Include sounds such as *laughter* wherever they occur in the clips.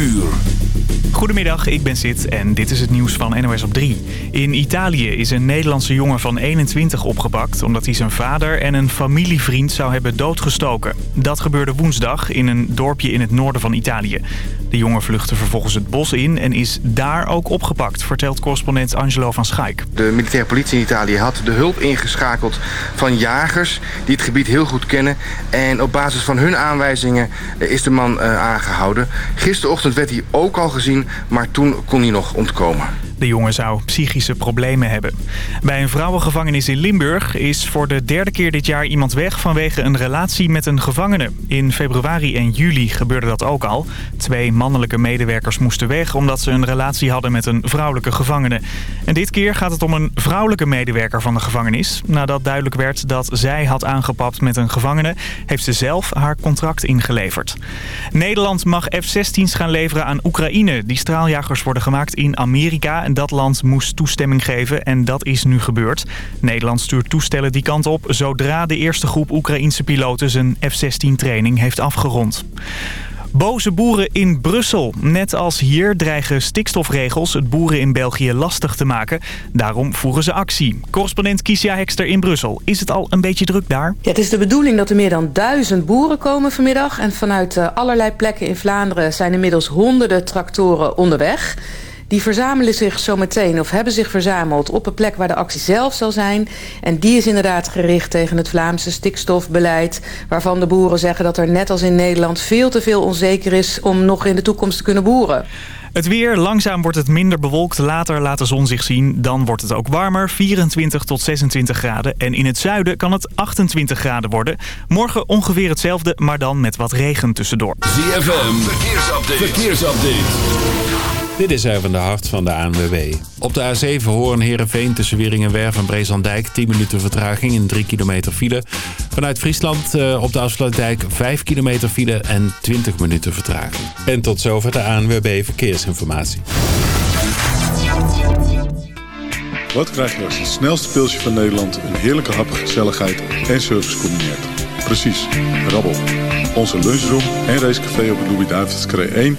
uur. Goedemiddag, ik ben Sid en dit is het nieuws van NOS op 3. In Italië is een Nederlandse jongen van 21 opgepakt... omdat hij zijn vader en een familievriend zou hebben doodgestoken. Dat gebeurde woensdag in een dorpje in het noorden van Italië. De jongen vluchtte vervolgens het bos in en is daar ook opgepakt... vertelt correspondent Angelo van Schaik. De militaire politie in Italië had de hulp ingeschakeld van jagers... die het gebied heel goed kennen. En op basis van hun aanwijzingen is de man uh, aangehouden. Gisterochtend werd hij ook al gezien maar toen kon hij nog ontkomen. De jongen zou psychische problemen hebben. Bij een vrouwengevangenis in Limburg is voor de derde keer dit jaar iemand weg vanwege een relatie met een gevangene. In februari en juli gebeurde dat ook al. Twee mannelijke medewerkers moesten weg omdat ze een relatie hadden met een vrouwelijke gevangene. En dit keer gaat het om een vrouwelijke medewerker van de gevangenis. Nadat duidelijk werd dat zij had aangepapt met een gevangene, heeft ze zelf haar contract ingeleverd. Nederland mag F-16's gaan leveren aan Oekraïne. Straaljagers worden gemaakt in Amerika en dat land moest toestemming geven en dat is nu gebeurd. Nederland stuurt toestellen die kant op zodra de eerste groep Oekraïense piloten zijn F-16 training heeft afgerond. Boze boeren in Brussel. Net als hier dreigen stikstofregels het boeren in België lastig te maken. Daarom voeren ze actie. Correspondent Kiesja Hekster in Brussel. Is het al een beetje druk daar? Ja, het is de bedoeling dat er meer dan duizend boeren komen vanmiddag. En vanuit eh, allerlei plekken in Vlaanderen zijn inmiddels honderden tractoren onderweg. Die verzamelen zich zometeen of hebben zich verzameld op een plek waar de actie zelf zal zijn. En die is inderdaad gericht tegen het Vlaamse stikstofbeleid. Waarvan de boeren zeggen dat er net als in Nederland veel te veel onzeker is om nog in de toekomst te kunnen boeren. Het weer, langzaam wordt het minder bewolkt. Later laat de zon zich zien. Dan wordt het ook warmer, 24 tot 26 graden. En in het zuiden kan het 28 graden worden. Morgen ongeveer hetzelfde, maar dan met wat regen tussendoor. ZFM, verkeersupdate. verkeersupdate. Dit is even de hart van de ANWB. Op de A7 Hoorn-Herenveen tussen Wieringenwerf en Brezandijk 10 minuten vertraging in 3 kilometer file. Vanuit Friesland uh, op de afsluitdijk 5 kilometer file en 20 minuten vertraging. En tot zover de ANWB Verkeersinformatie. Wat krijg je als het snelste pilsje van Nederland een heerlijke hap, gezelligheid en service combineert? Precies, rabbel. Onze lunchroom en racecafé op het Louis-David's 1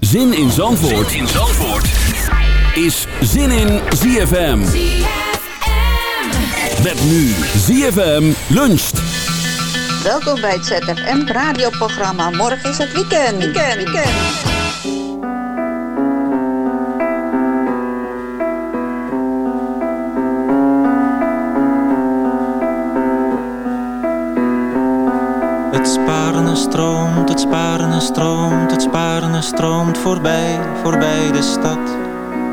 Zin in Zandvoort, in Zandvoort. is Zin in ZFM. ZFM. Met nu ZFM luncht. Welkom bij het ZFM radioprogramma. Morgen is het weekend. Weekend, weekend. Sparen stroomt, het sparen stroomt, het sparen stroomt voorbij, voorbij de stad,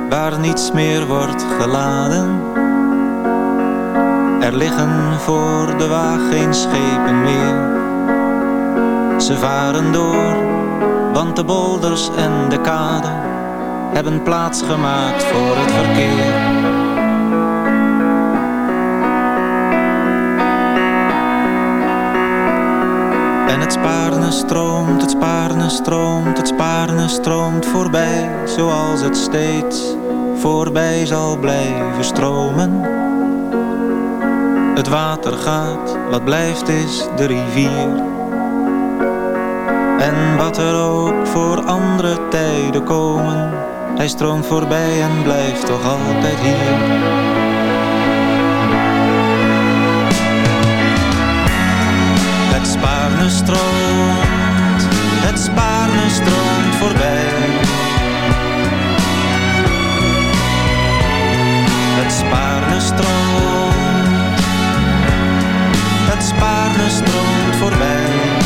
waar niets meer wordt geladen. Er liggen voor de waag geen schepen meer. Ze varen door, want de bolders en de kade hebben plaats gemaakt voor het verkeer. En het spaarne stroomt, het spaarne stroomt, het spaarne stroomt voorbij, zoals het steeds voorbij zal blijven stromen. Het water gaat, wat blijft is de rivier. En wat er ook voor andere tijden komen, hij stroomt voorbij en blijft toch altijd hier. Spaarne stroomt, het Spaarne stroomt voorbij. Het spaarne stroomt, het spaarne stroomt voorbij.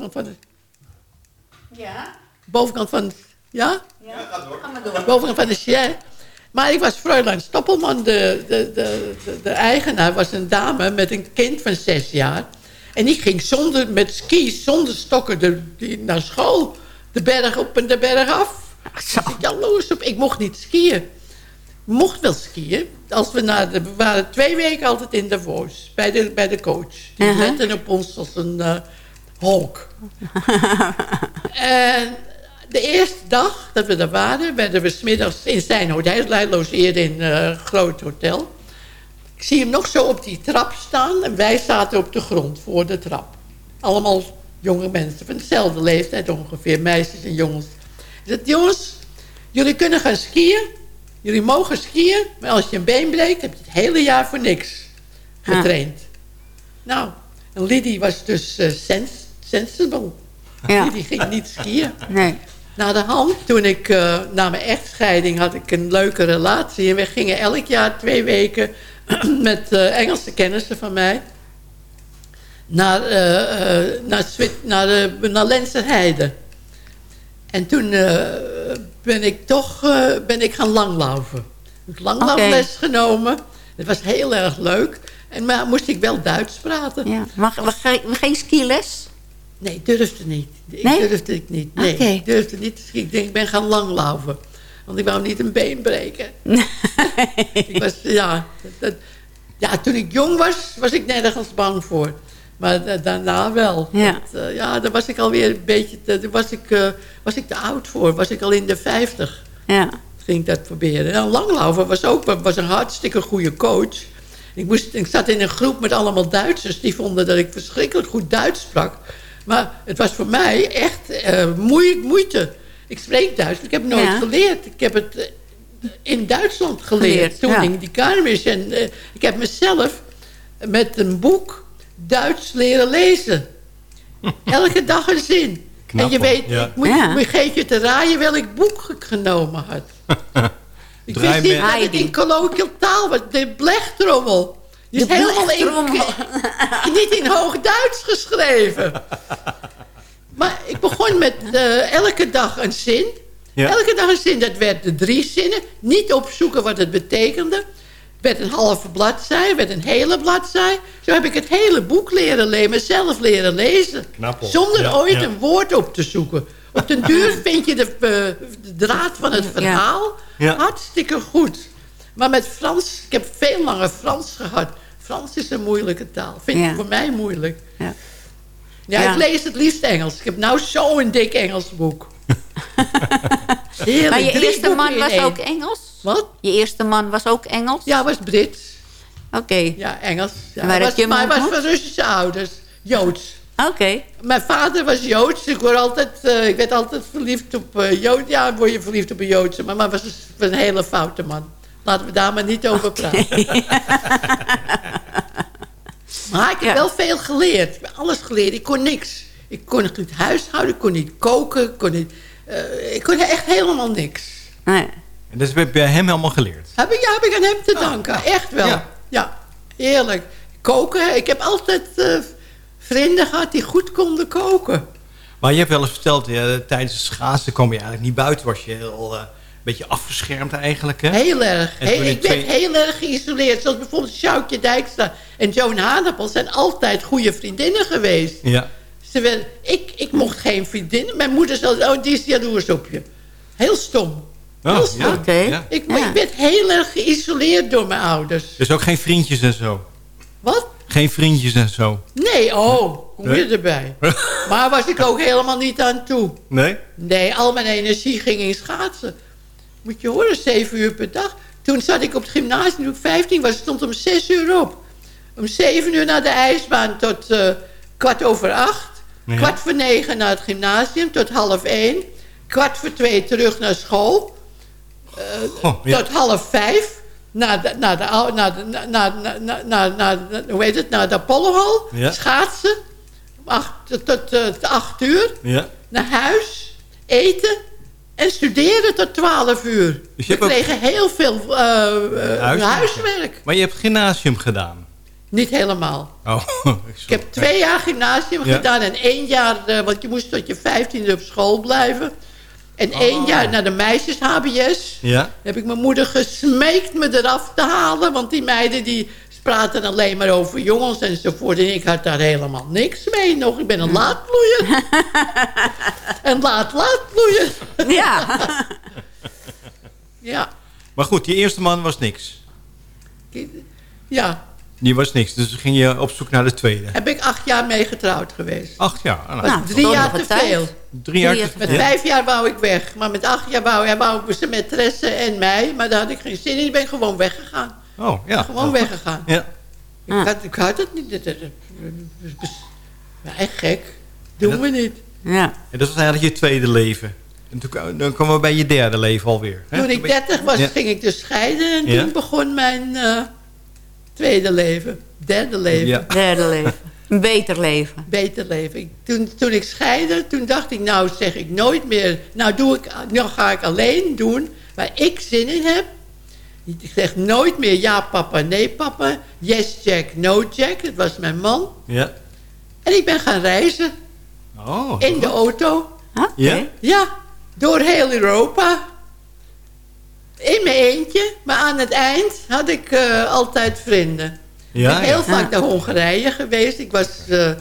Bovenkant van de... Ja? Bovenkant van... Ja? Ja, ga door. Ga maar door. Bovenkant van de chalet. Maar ik was Fräulein Stoppelman, de, de, de, de, de eigenaar, was een dame met een kind van zes jaar. En die ging zonder, met skis, zonder stokken, de, die, naar school. De berg op en de berg af. Zo. Ik jaloers op. Ik mocht niet skiën. Mocht wel skiën. Als we, naar de, we waren twee weken altijd in Davos. Bij de, bij de coach. Die lette op ons als een eh honk. *laughs* en de eerste dag dat we daar waren... werden we smiddags in zijn hotel. Hij logeerde in eh, een groot hotel. Ik zie hem nog zo op die trap staan. En wij zaten op de grond voor de trap. Allemaal jonge mensen van dezelfde leeftijd ongeveer. Meisjes en jongens. Ik zeg, jongens, jullie kunnen gaan skiën. Jullie mogen skiën. Maar als je een been breekt, heb je het hele jaar voor niks getraind. Nou, en Liddy was dus eh, sens sensible. Ja. *laughs* Liddy ging niet skiën. Nee. Na de hand, toen ik eh, na mijn echtscheiding had ik een leuke relatie. En we gingen elk jaar twee weken *clears throat* met eh, Engelse kennissen van mij... naar, eh, naar, Zwit- naar, uh, naar Lenzerheide. En toen ben ik toch ben ik gaan langlaufen. Ik heb langlaufles genomen. Het was heel erg leuk. En maar moest ik wel Duits praten. Ja. Ge- we geen skiles? Nee, durfde niet. Ik Nee? durfde ik niet. Nee, ik durfde niet. Ik denk, ik ben gaan langlaufen. Want ik wou niet een been breken. *laughs* ik was, ja, dat, ja, toen ik jong was, was ik nergens bang voor. Maar da- daarna wel. Ja. Eh, ja, daar was ik alweer een beetje... Te, daar was, ik, eh, was ik te oud voor. Was ik al in de 50. Ja. Ging ik dat proberen. En langlaufen was ook was een hartstikke goede coach. Ik, moest, ik zat in een groep met allemaal Duitsers. Die vonden dat ik verschrikkelijk goed Duits sprak. Maar het was voor mij echt eh, moe- moeite. Ik spreek Duits, ik heb het nooit Ja. geleerd. Ik heb het eh, in Duitsland geleerd. Geleerd, toen ja. ik die Karmisch. En eh, ik heb mezelf met een boek Duits leren lezen. *laughs* Elke dag een zin. Knap, en je weet, Ja. ik moet, Ja. geef je te raaien welk boek ik genomen had. *laughs* Ik wist niet dat het in colloquial taal was. De blechtrommel. Die is De helemaal in, *laughs* niet in hoog Duits geschreven. Maar ik begon met eh, elke dag een zin. Ja. Elke dag een zin. Dat werd de drie zinnen. Niet opzoeken wat het betekende. Werd een halve bladzij, werd een hele bladzij. Zo heb ik het hele boek leren lezen, mezelf leren lezen. Knap, hoor. Zonder Ja, ooit ja. een woord op te zoeken. Op den duur vind je de, eh, de draad van het verhaal Ja. hartstikke goed. Maar met Frans, ik heb veel langer Frans gehad. Frans is een moeilijke taal. Vind ik voor mij moeilijk. Ja. Ik lees het liefst Engels. Ik heb nou zo'n dik Engels boek. *laughs* Heerlijk. Maar je eerste man was één. ook Engels? Wat? Je eerste man was ook Engels? Ja, was Brits. Oké. Ja, Engels. Ja, je was, maar hij was ontmoet? van Russische ouders. Joods. Oké. Mijn vader was Joods. Ik, word altijd, eh, ik werd altijd verliefd op uh, Jood. Ja, word je verliefd op een Joodse. Maar maar was was een hele foute man. Laten we daar maar niet over praten. *laughs* maar ik heb Ja. wel veel geleerd. Ik heb alles geleerd. Ik kon niks. Ik kon niet huishouden. Ik kon niet koken. Ik kon, niet, eh, ik kon echt helemaal niks. Nee. En dus heb je hem helemaal geleerd. Heb ik, ja, heb ik aan hem te danken. Echt wel. Ja. Ja. heerlijk. Koken. Ik heb altijd eh, vrienden gehad die goed konden koken. Maar je hebt wel eens verteld, ja, tijdens het schaatsen kwam je eigenlijk niet buiten. Was je heel, eh, beetje afgeschermd eigenlijk, hè? Heel erg. Heel- ik werd twee- heel erg geïsoleerd. Zoals bijvoorbeeld Sjoukje Dijkstra en Joan Hanapel zijn altijd goede vriendinnen geweest. Ja. Ze werden, ik, ik mocht geen vriendinnen. Mijn moeder zei, oh, die is jaloers op je. Heel stom. Heel Oh, stom. ja. Ik, maar ik werd heel erg geïsoleerd door mijn ouders. Dus ook geen vriendjes en zo? Wat? Geen vriendjes en zo? Nee, oh, kom je Nee? erbij. *laughs* Maar was ik ook helemaal niet aan toe. Nee? Nee, al mijn energie ging in schaatsen. Moet je horen, zeven uur per dag. Toen zat ik op het gymnasium, toen ik 15 was, stond om zes uur op. Om zeven uur naar de ijsbaan tot eh, kwart over acht. Ja. Kwart voor negen naar het gymnasium tot half één. Kwart voor twee terug naar school. Eh, Goh, ja. Tot half vijf. Naar de, naar de, ou- naar de, naar, naar, naar, naar, naar, naar- hoe heet het, naar de Apollohal. Ja. Schaatsen. Acht, tot, tot eh, acht uur Ja. naar huis, eten en studeren tot 12 uur. Dus je We ook- kregen heel veel eh, eh, Huiswerk. huiswerk. Maar je hebt gymnasium gedaan? Niet helemaal. Oh, *laughs* Ik heb twee jaar gymnasium Ja. gedaan en één jaar, eh, want je moest tot je 15e op school blijven. En één jaar naar de meisjes HBS. Ja? Heb ik mijn moeder gesmeekt me eraf te halen. Want die meiden die praten alleen maar over jongens enzovoort. En ik had daar helemaal niks mee nog. Ik ben een laadbloeier. *laughs* een laat-laadbloeier. Ja. *laughs* Ja. Maar goed, je eerste man was niks. Ja, Die was niks, dus ging je op zoek naar de tweede. heb ik acht jaar mee getrouwd geweest. Acht jaar. Ah, Was nou, drie jaar te tijd. veel. Drie jaar. te- Met vijf jaar wou ik weg. Maar met acht jaar wou, hij wou zijn maîtresse en mij. Maar daar had ik geen zin in. Ik ben gewoon weggegaan. Oh, ja. Gewoon Oh. weggegaan. Ja. Ik, had, ik had het niet. Dat- dat- dat- Ja, echt gek. Doen we niet. Ja. En dat was eigenlijk je tweede leven. En toen, dan komen we bij je derde leven alweer. hè? Toen ik 30 was, Ja. ging ik dus scheiden. En Ja. toen begon mijn eh, tweede leven. Derde leven. Ja. Derde leven. Een beter leven. Beter leven. Ik- toen, toen ik scheidde, toen dacht ik, nou zeg ik nooit meer... Nou, doe ik, nou ga ik alleen doen waar ik zin in heb. Ik zeg nooit meer ja papa, nee papa. Yes Jack, no Jack. Dat was mijn man. Ja. En ik ben gaan reizen. Oh. In de auto. Ja? Ja, door heel Europa. In mijn eentje. Maar aan het eind had ik eh, altijd vrienden. Ja, ik ben heel ja. vaak naar Hongarije geweest. Ik was eh, eh,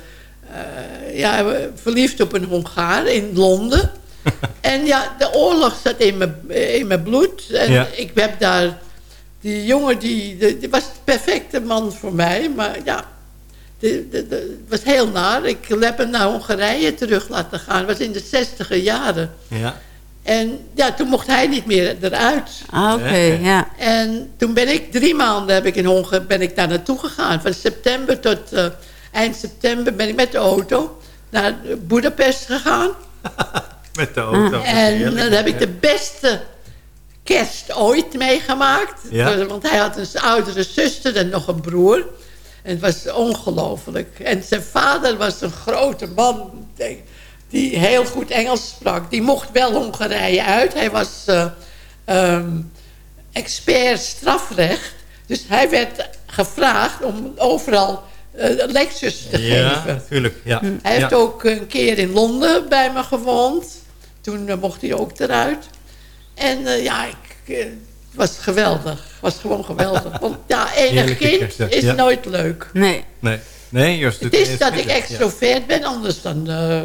ja, verliefd op een Hongaar in Londen. *laughs* en ja, de oorlog zat in mijn, in mijn bloed. En Ja. ik heb daar... Die jongen, die, die, die was de perfecte man voor mij. Maar ja, het was heel naar. Ik heb hem naar Hongarije terug laten gaan. Het was in de zestiger jaren. Ja. En ja, toen mocht hij niet meer eruit. Ah, Oké, Ja. ja. En toen ben ik drie maanden heb ik in Hongarije ben ik daar naartoe gegaan. Van september tot eh, eind september ben ik met de auto naar Budapest gegaan. *laughs* Met de auto. En Heerlijk. dan heb ik de beste kerst ooit meegemaakt. Ja. Want hij had een oudere zuster en nog een broer. En het was ongelooflijk. En zijn vader was een grote man die- heel goed Engels sprak. Die mocht wel Hongarije uit. Hij was eh, ehm, expert strafrecht. Dus hij werd gevraagd om overal eh, lectures te Ja, geven. natuurlijk. Ja. Hij heeft ook een keer in Londen bij me gewoond. Toen eh, mocht hij ook eruit. En eh, ja, ik, eh, het was geweldig. Het was gewoon geweldig. Want ja, enig Heerlijke kind is Ja. nooit leuk. Nee. Nee. Nee, juist. Het is dat ik extrovert ben, anders dan eh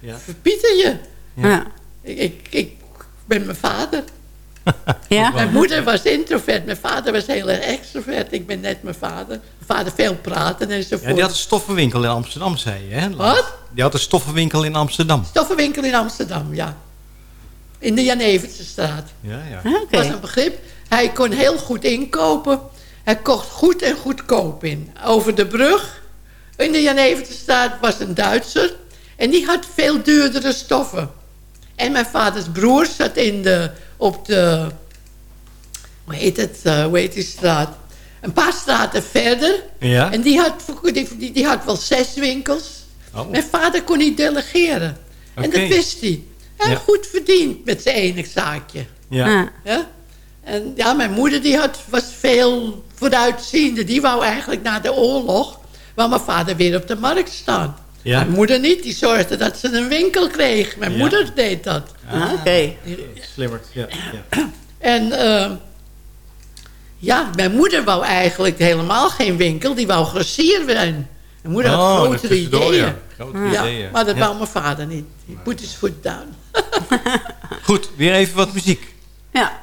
Ja. verpieter je. Ja. Ik, ik, ik ben mijn vader. *laughs* Ja? Mijn moeder was introvert, mijn vader was heel erg extrovert. Ik ben net mijn vader. Mijn vader veel praten enzovoort. Ja, die had een stoffenwinkel in Amsterdam, zei je, hè? Wat? Die had een stoffenwinkel in Amsterdam. Stoffenwinkel in Amsterdam, ja. In de Jan Evertse straat. Ja, ja. Oké. was een begrip. Hij kon heel goed inkopen. Hij kocht goed en goedkoop in. Over de brug in de Jan straat was een Duitser. En die had veel duurdere stoffen. En mijn vaders broer zat in de, op de... Hoe heet het? hoe heet die straat? Een paar straten verder. Ja? En die had, die, die, had wel zes winkels. Oh. Mijn vader kon niet delegeren. En dat wist hij. Ja. goed verdiend met zijn enig zaakje. Ja. Ja. En ja, mijn moeder die had, was veel vooruitziende. Die wou eigenlijk na de oorlog... wou mijn vader weer op de markt staan. Ja. Mijn moeder niet, die zorgde dat ze een winkel kreeg. Mijn Ja. moeder deed dat. Ah, Oké. Slimmerd, ja. ja. En eh, ja, mijn moeder wou eigenlijk helemaal geen winkel. Die wou grossier zijn. Mijn moeder Oh, had grotere tussendoor, ideeën. Ja, ideeën. Maar dat Ja. wou mijn vader niet. He put his foot down. Goed, weer even wat muziek. Ja.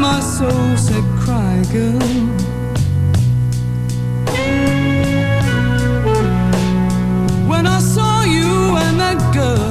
my soul said cry girl When I saw you and that girl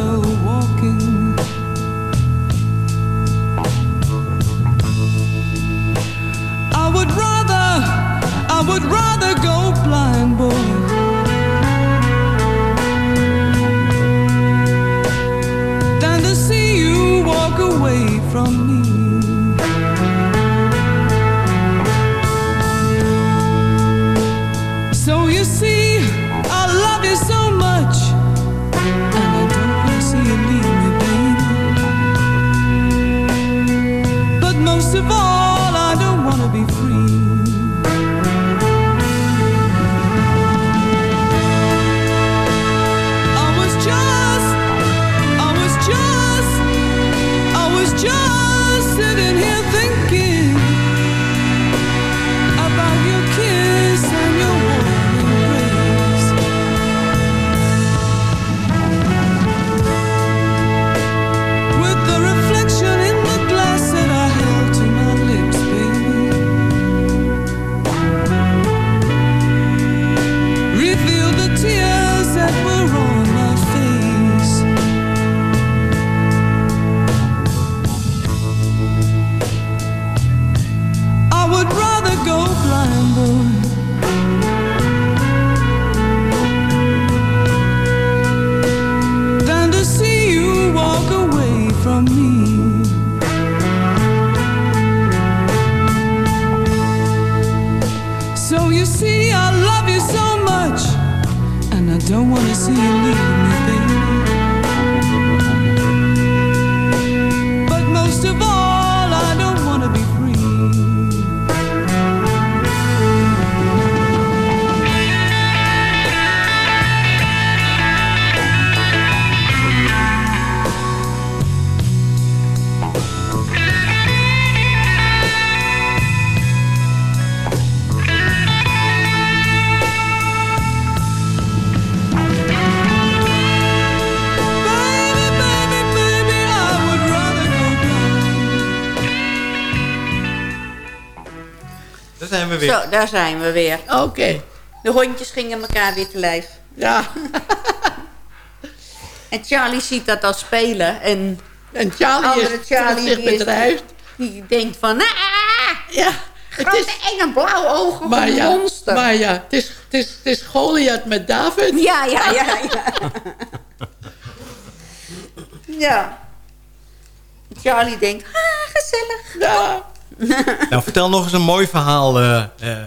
daar zijn we weer. Oké. De hondjes gingen elkaar weer te lijf. Ja. *laughs* en Charlie ziet dat al spelen. En, en Charlie andere is Charlie zich die, is- bedrijft. die denkt van... Ah, ja, grote enge blauwe ogen Maar ja, monster. maar ja, het is, het is, het is Goliath met David. Ja, ja, ja. Ja. *laughs* ja. Charlie denkt, ah, gezellig. Ja. *laughs* Nou, vertel nog eens een mooi verhaal, eh eh,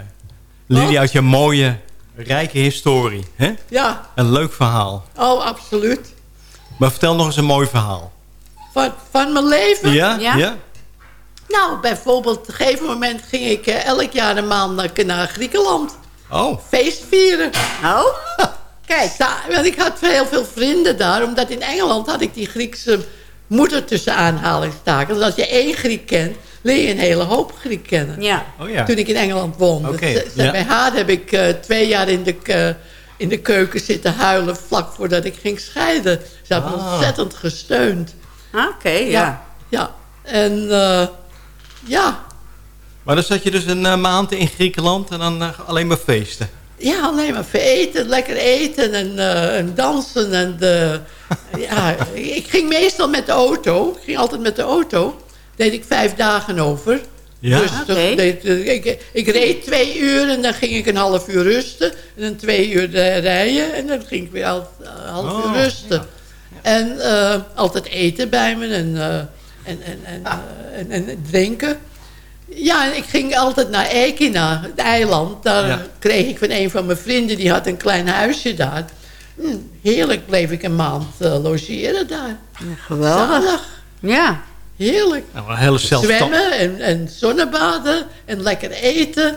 Lily, uit je mooie, rijke historie. Hè? Ja, Een leuk verhaal. oh, absoluut. Maar vertel nog eens een mooi verhaal. Van, van mijn leven? Ja? Ja? Nou, bijvoorbeeld, op een gegeven moment ging ik eh, elk jaar een maand naar, naar Griekenland. Oh. Feest vieren. Oh? Kijk. want ik had heel veel vrienden daar, omdat in Engeland had ik die Griekse moeder tussen aanhalingstakens. Dus als je één Griek kent, leer je een hele hoop Griek kennen. Ja. Oh ja. Toen ik in Engeland woonde. Dus, eh, ja. Bij haar heb ik eh, twee jaar in de, ke- in de keuken zitten huilen vlak voordat ik ging scheiden. Ze hebben me Ah. ontzettend gesteund. Oké, ja. Ja, en eh, ja, Maar dan zat je dus een eh, maand in Griekenland en dan eh, alleen maar feesten. ja, alleen maar eten, lekker eten en, eh, en dansen. En, eh, *laughs* ja, ik ging meestal met de auto. Ik ging altijd met de auto. Deed ik vijf dagen over. Ja? Dus deed- ik, ik reed twee uur en dan ging ik een half uur rusten. En dan twee uur eh, rijden en dan ging ik weer een half Oh, uur rusten. En eh, altijd eten bij me en, eh, en, en, en, Ah. eh, en, en drinken. Ja, en ik ging altijd naar Ekina, het eiland. Daar Ja. kreeg ik van een van mijn vrienden, die had een klein huisje daar. Hm, heerlijk bleef ik een maand eh, logeren daar. geweldig. Zalig. Ja. Heerlijk. Nou, een hele zelfstand... Zwemmen en, en zonnebaden en lekker eten.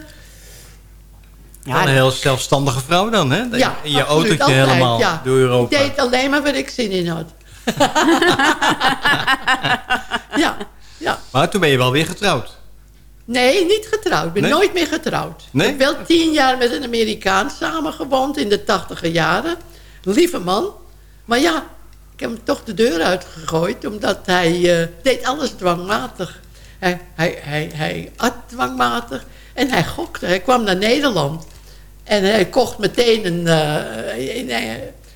Ja, een heel zelfstandige vrouw dan, hè? Ja, je- je absoluut, autootje altijd, helemaal ja. door Europa. Ik deed alleen maar waar ik zin in had. *laughs* ja, ja. Maar toen ben je wel weer getrouwd. Nee, niet getrouwd. Ik ben Nee? nooit meer getrouwd. Nee? Ik heb wel tien jaar met een Amerikaan samengewoond in de tachtiger jaren. Lieve man. Maar ja, heb hem toch de deur uitgegooid... omdat hij eh, deed alles dwangmatig. Hij, hij, hij, hij at dwangmatig en hij gokte. Hij kwam naar Nederland. En hij kocht meteen een, eh, in, eh,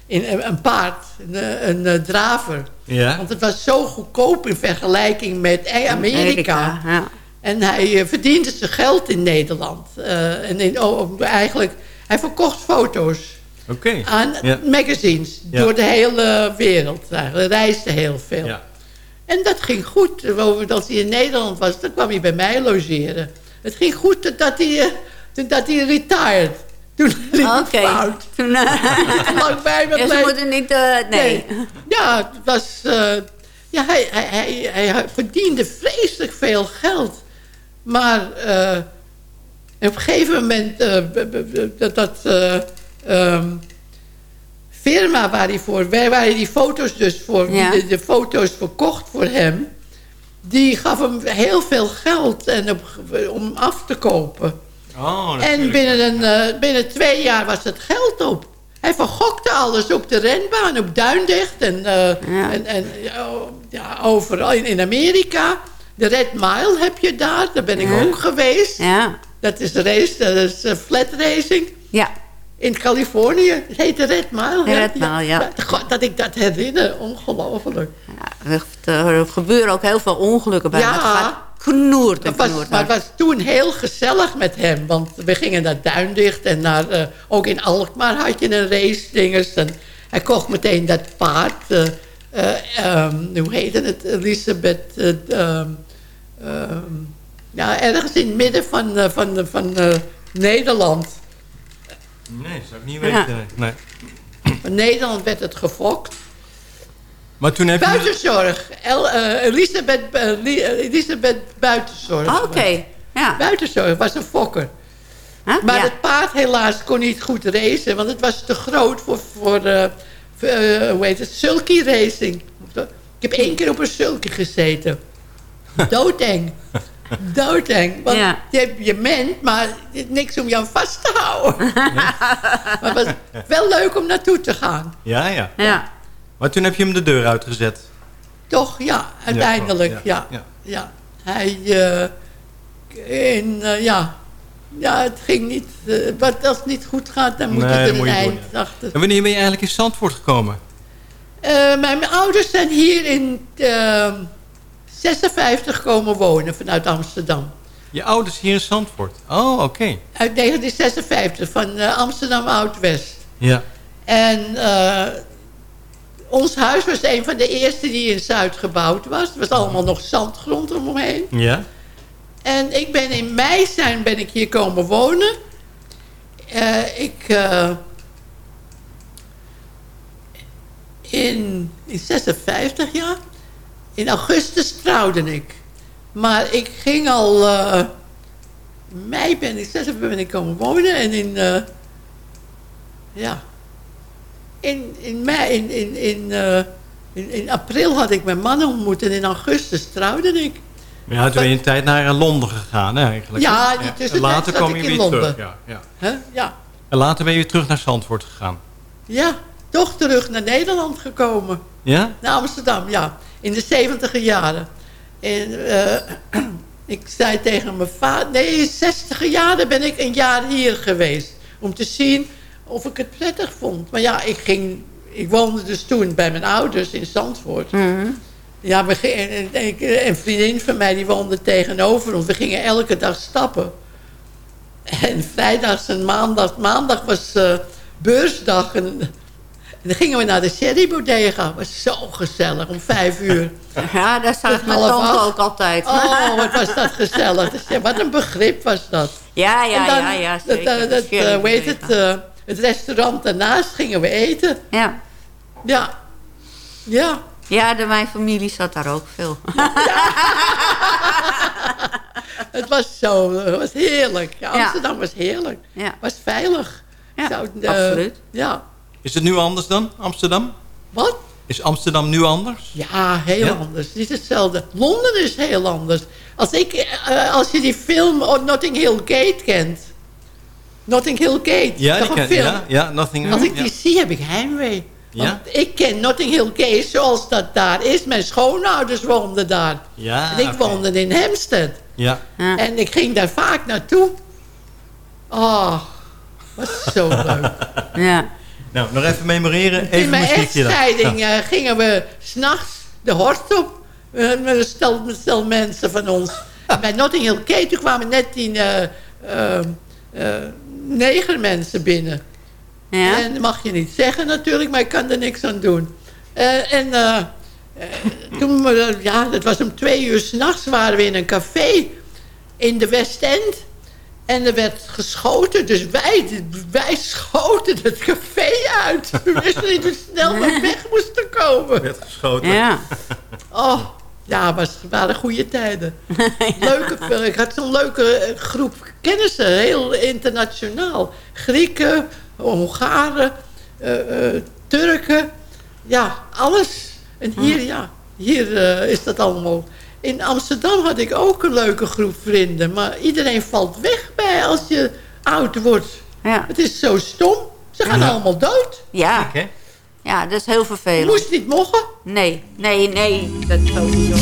in, een paard, een, een, draver. Ja. Want het was zo goedkoop in vergelijking met Amerika. Amerika, ja. En hij verdiende zijn geld in Nederland. Eh, en in, oh, eigenlijk, hij verkocht foto's Oké. aan Ja. magazines Ja. door de hele wereld. Hij reisde heel veel. Ja. En dat ging goed. Dat hij in Nederland was, dan kwam hij bij mij logeren. Het ging goed totdat hij, eh, totdat hij retired. Toen liep het Oké. fout. *laughs* Toen, eh, lang bij me *laughs* ja, ze moeten niet... eh, nee. Ja, het was... eh, ja, hij, hij, hij, hij verdiende vreselijk veel geld. Maar eh, op een gegeven moment... eh, dat, dat eh, ehm, firma waar hij voor... Waar hij die foto's dus voor... Ja. De, de foto's verkocht voor hem... Die gaf hem heel veel geld en op, om af te kopen. Oh, En binnen, een, eh, binnen twee jaar was het geld op. Hij vergokte alles op de renbaan, op Duindicht en, eh, Ja. en, en ja, ja, overal in, in Amerika. De Red Mile heb je daar, daar ben ik Ja. ook geweest. Ja. Dat is race, dat is eh, flat racing. Ja. In Californië, het heet de Red Mile. Red ja. God, dat ik dat herinner, ongelooflijk. Ja, er, gebeuren ook heel veel ongelukken bij. Ja. Het gaat knoert en Het was, maar het was toen heel gezellig met hem. Want we gingen naar Duindicht en naar, eh, ook in Alkmaar had je een race dinges. En hij kocht meteen dat paard. eh, eh, ehm, hoe heette het? Elisabeth. eh, ehm, ehm, ja, ergens in het midden van, van, van Nederland. Nee, dat zou ik niet Ja. weten. Nee. Van Nederland werd het gefokt. Maar toen heb je... Buitenzorg. El, eh, Elisabeth, eh, Li- eh, Elisabeth Buitenzorg. Ah, Oké, ja. Buitenzorg was een fokker. Huh? Maar Ja. het paard helaas kon niet goed racen. Want het was te groot voor, voor eh, voor, hoe heet het, sulky racing. Ik heb één keer op een sulky gezeten. *laughs* Doodeng. Doodeng. Want Ja. je hebt je ment, maar niks om je aan vast te houden. *laughs* *laughs* maar het was wel leuk om naartoe te gaan. Ja, ja. Ja. Maar toen heb je hem de deur uitgezet. Toch, ja, uiteindelijk, Ja, ja. ja. ja. Hij, eh, in, eh, ja, ja, het ging niet, eh, wat als het niet goed gaat, dan moet Nee, je er een je eind doen, ja. achter. En wanneer ben je eigenlijk in Zandvoort gekomen? Eh, mijn ouders zijn hier in eh, 56 komen wonen vanuit Amsterdam. Je ouders hier in Zandvoort. Oh, oké. Uit 1956, van eh, Amsterdam Oud-West. Ja. En eh, ons huis was een van de eerste die in Zuid gebouwd was. Het was allemaal nog zandgrond omheen. Ja? En ik ben in mei zijn ben ik hier komen wonen. Eh, ik... in, in 56 jaar. In augustus trouwde ik. Maar ik ging al... eh, in mei ben ik, 56 ben ik komen wonen. En in... eh, ja. In, in mei... In, in, in, eh, in, in april had ik mijn man ontmoet. En in augustus trouwde ik. Ja, toen ben je een tijd naar Londen gegaan, hè, eigenlijk. Ja, die En later kwam je weer Londen. terug. Ja, ja. Hè? Ja. En later ben je weer terug naar Zandvoort gegaan. Ja, toch terug naar Nederland gekomen. Ja? Naar Amsterdam, ja. In de 70 jaren. En eh, *clears throat* ik zei tegen mijn vader... Nee, 60 jaren ben ik een jaar hier geweest. Om te zien of ik het prettig vond. Maar ja, ik ging ik woonde dus toen bij mijn ouders in Zandvoort. Mhm. Ja, we gingen, een vriendin van mij die woonde tegenover ons. We gingen elke dag stappen. En vrijdags en maandag, maandag was eh, beursdag. En dan gingen we naar de Sherry Bodega. Het was zo gezellig, om vijf uur. Ja, daar zag Tot mijn tante ook altijd. Oh, wat was dat gezellig. Dus, ja, wat een begrip was dat. Ja, ja, dan ja, ja, Dat, zeker. dat, dat, eh, hoe heet Bodega. het, eh, het restaurant daarnaast gingen we eten. Ja. Ja. Ja. Ja, de, mijn familie zat daar ook veel. *laughs* Het was zo, het was heerlijk. Ja, Ja. Amsterdam was heerlijk. Ja. was veilig. Ja, Zou, eh, absoluut. Ja. Is het nu anders dan, Amsterdam? Wat? Is Amsterdam nu anders? Ja, heel Ja? anders. Niet hetzelfde. Londen is heel anders. Als, ik, eh, als je die film oh, Notting Hill Gate kent. Notting Hill Gate. Ja, toch die een ken, film? ja, ja, Nothing Als ik ja. die zie, heb ik heimwee. Ja? Want ik ken Notting Hill Gate zoals dat daar is. Mijn schoonouders woonden daar. Ja, en ik woonde in Hampstead. Ja. En ik ging daar vaak naartoe. Oh, was zo *laughs* leuk. Ja. Nou, nog even memoreren. In Even mijn muziekje dan. echtscheiding Ja. eh, gingen we s'nachts de horst op. eh, met een stel, met stel mensen van ons. *laughs* Bij Notting Hill toen kwamen net die eh, eh, eh, negen mensen binnen. Ja. En dat mag je niet zeggen natuurlijk, maar ik kan er niks aan doen. Eh, en eh, eh, toen, we, ja, dat was om twee uur s'nachts, waren we in een café in de West End. En er werd geschoten, dus wij, wij schoten het café uit. We wisten niet hoe snel we weg moesten komen. Werd geschoten. Ja. Oh, ja, maar het waren goede tijden. *laughs* Leuke, ik had zo'n leuke eh, groep kennissen, heel internationaal. Grieken, Hongaren, eh, eh, Turken, ja, alles. En hier, ja, hier is dat allemaal. In Amsterdam had ik ook een leuke groep vrienden. Maar iedereen valt weg bij als je oud wordt. Ja. Het is zo stom. Ze gaan Ja. allemaal dood. Ja. ja, dat is heel vervelend. Moest niet mogen? Nee, nee, nee. Dat is sowieso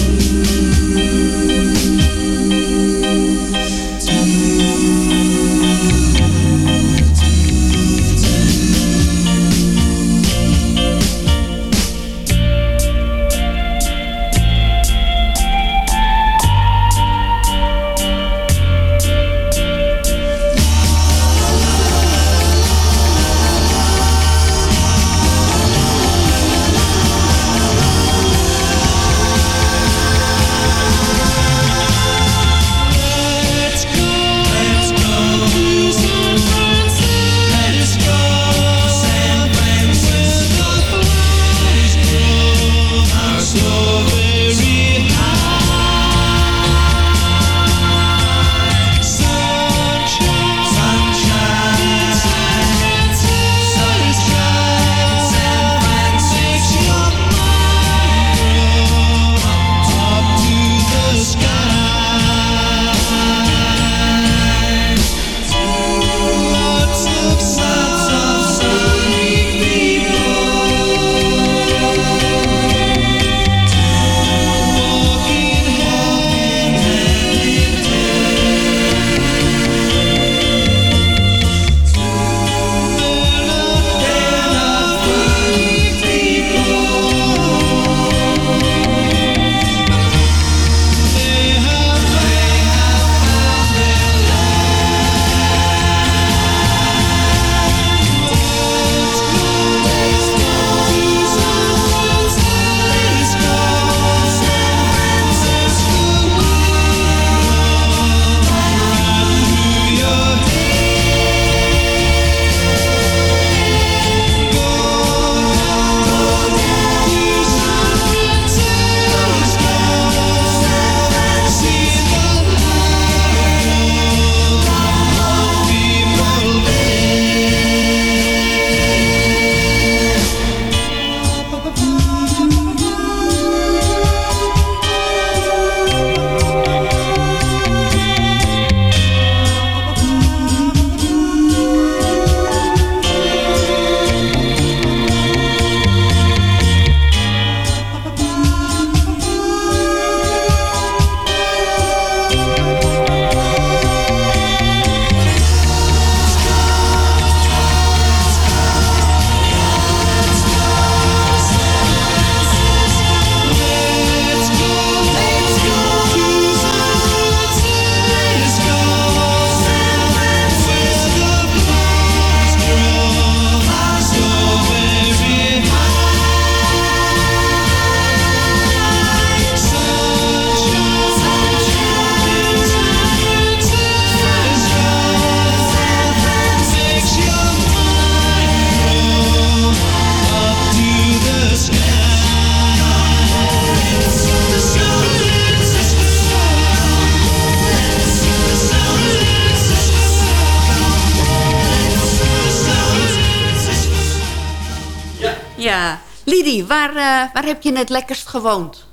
Waar, eh, waar heb je het lekkerst gewoond?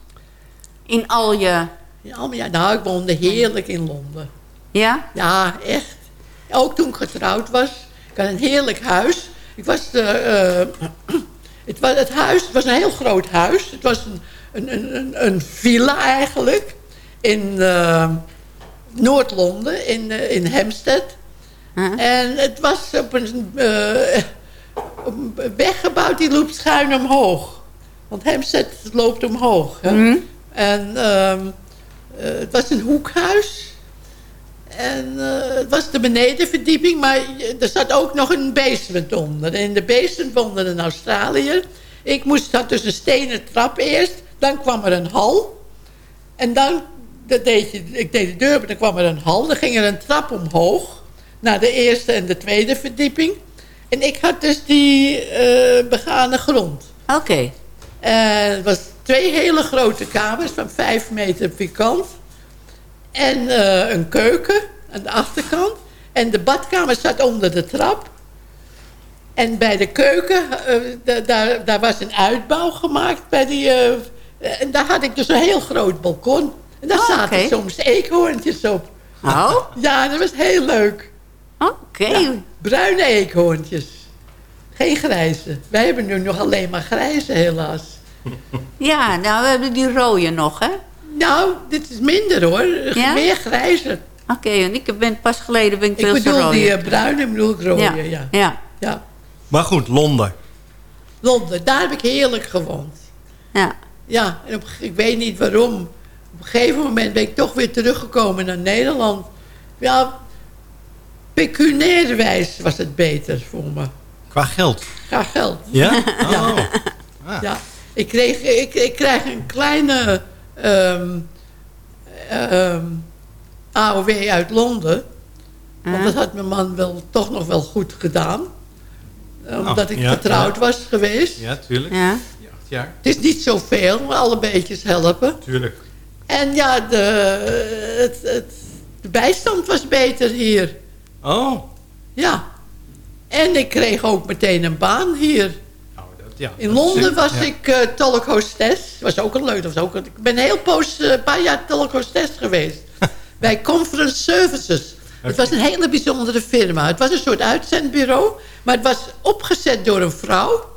In al je... Maar ja, nou, ik woonde heerlijk in Londen. Ja? Ja, echt. Ook toen ik getrouwd was. Ik had een heerlijk huis. Ik was de, eh, het, was, het huis het was een heel groot huis. Het was een, een, een, een, villa eigenlijk. In eh, Noord-Londen, in, eh, in Hampstead. En het was op een, eh, op een weg gebouwd die loopt schuin omhoog. Want Hampstead loopt omhoog. hè. En ehm, eh, het was een hoekhuis. En eh, het was de benedenverdieping, maar er zat ook nog een basement onder. En in de basement woonde een Australiër. Ik moest, had dus een stenen trap eerst. Dan kwam er een hal. En dan, dat deed je, ik deed de deur, maar dan kwam er een hal. Dan ging er een trap omhoog. Naar de eerste en de tweede verdieping. En ik had dus die eh, begane grond. Oké. Eh, het was twee hele grote kamers van vijf meter vierkant. En eh, een keuken aan de achterkant. En de badkamer zat onder de trap. En bij de keuken, da- daar, daar was een uitbouw gemaakt. Bij die, en daar had ik dus een heel groot balkon. En daar Oh, zaten soms eekhoorntjes op. Oh? *laughs* Ja, dat was heel leuk. Oké. Ja, bruine eekhoorntjes. Geen grijze. Wij hebben nu nog alleen maar grijze, helaas. Ja, nou, we hebben die rode nog, hè? Nou, dit is minder hoor. Ja? Meer grijze. Oké, en ik ben pas geleden ben ik, Ik veel bedoel rode. die eh, bruine, bedoel ik rode, ja. ja. ja. ja. Maar goed, Londen. Londen, daar heb ik heerlijk gewoond. Ja. Ja, en op, ik weet niet waarom. Op een gegeven moment ben ik toch weer teruggekomen naar Nederland. Ja, pecuniairwijs was het beter voor me. Qua geld. Ga geld. Ja? *laughs* Ja. Oh. Ah. Ja, ik, kreeg, ik, ik krijg een kleine ehm, ehm, AOW uit Londen. Want dat had mijn man wel, toch nog wel goed gedaan. Omdat ik ja, getrouwd ja. was geweest. Ja, tuurlijk. Ja. Jaar. Het is niet zoveel, maar alle beetjes helpen. Tuurlijk. En ja, de, het, het, de bijstand was beter hier. Oh. Ja. En ik kreeg ook meteen een baan hier. Ja, In dat Londen was ja. ik uh, tolkhostess. was ook een leuk. Dat was ook een, ik ben heel poos, eh, een paar jaar tolkhostess geweest. *laughs* bij Conference Services. Het was een hele bijzondere firma. Het was een soort uitzendbureau. Maar het was opgezet door een vrouw.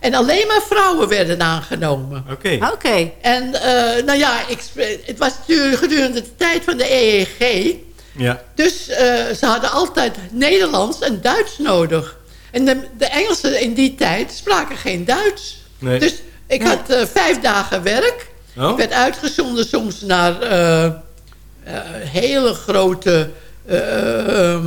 En alleen maar vrouwen werden aangenomen. Oké. Oké. En eh, nou ja, ik, het was natuurlijk gedurende de tijd van de EEG. Ja. Dus eh, ze hadden altijd Nederlands en Duits nodig. En de, de Engelsen in die tijd spraken geen Duits. Nee. Dus ik had eh, vijf dagen werk. Oh. Ik werd uitgezonden soms naar eh, eh, hele grote... eh, ehm,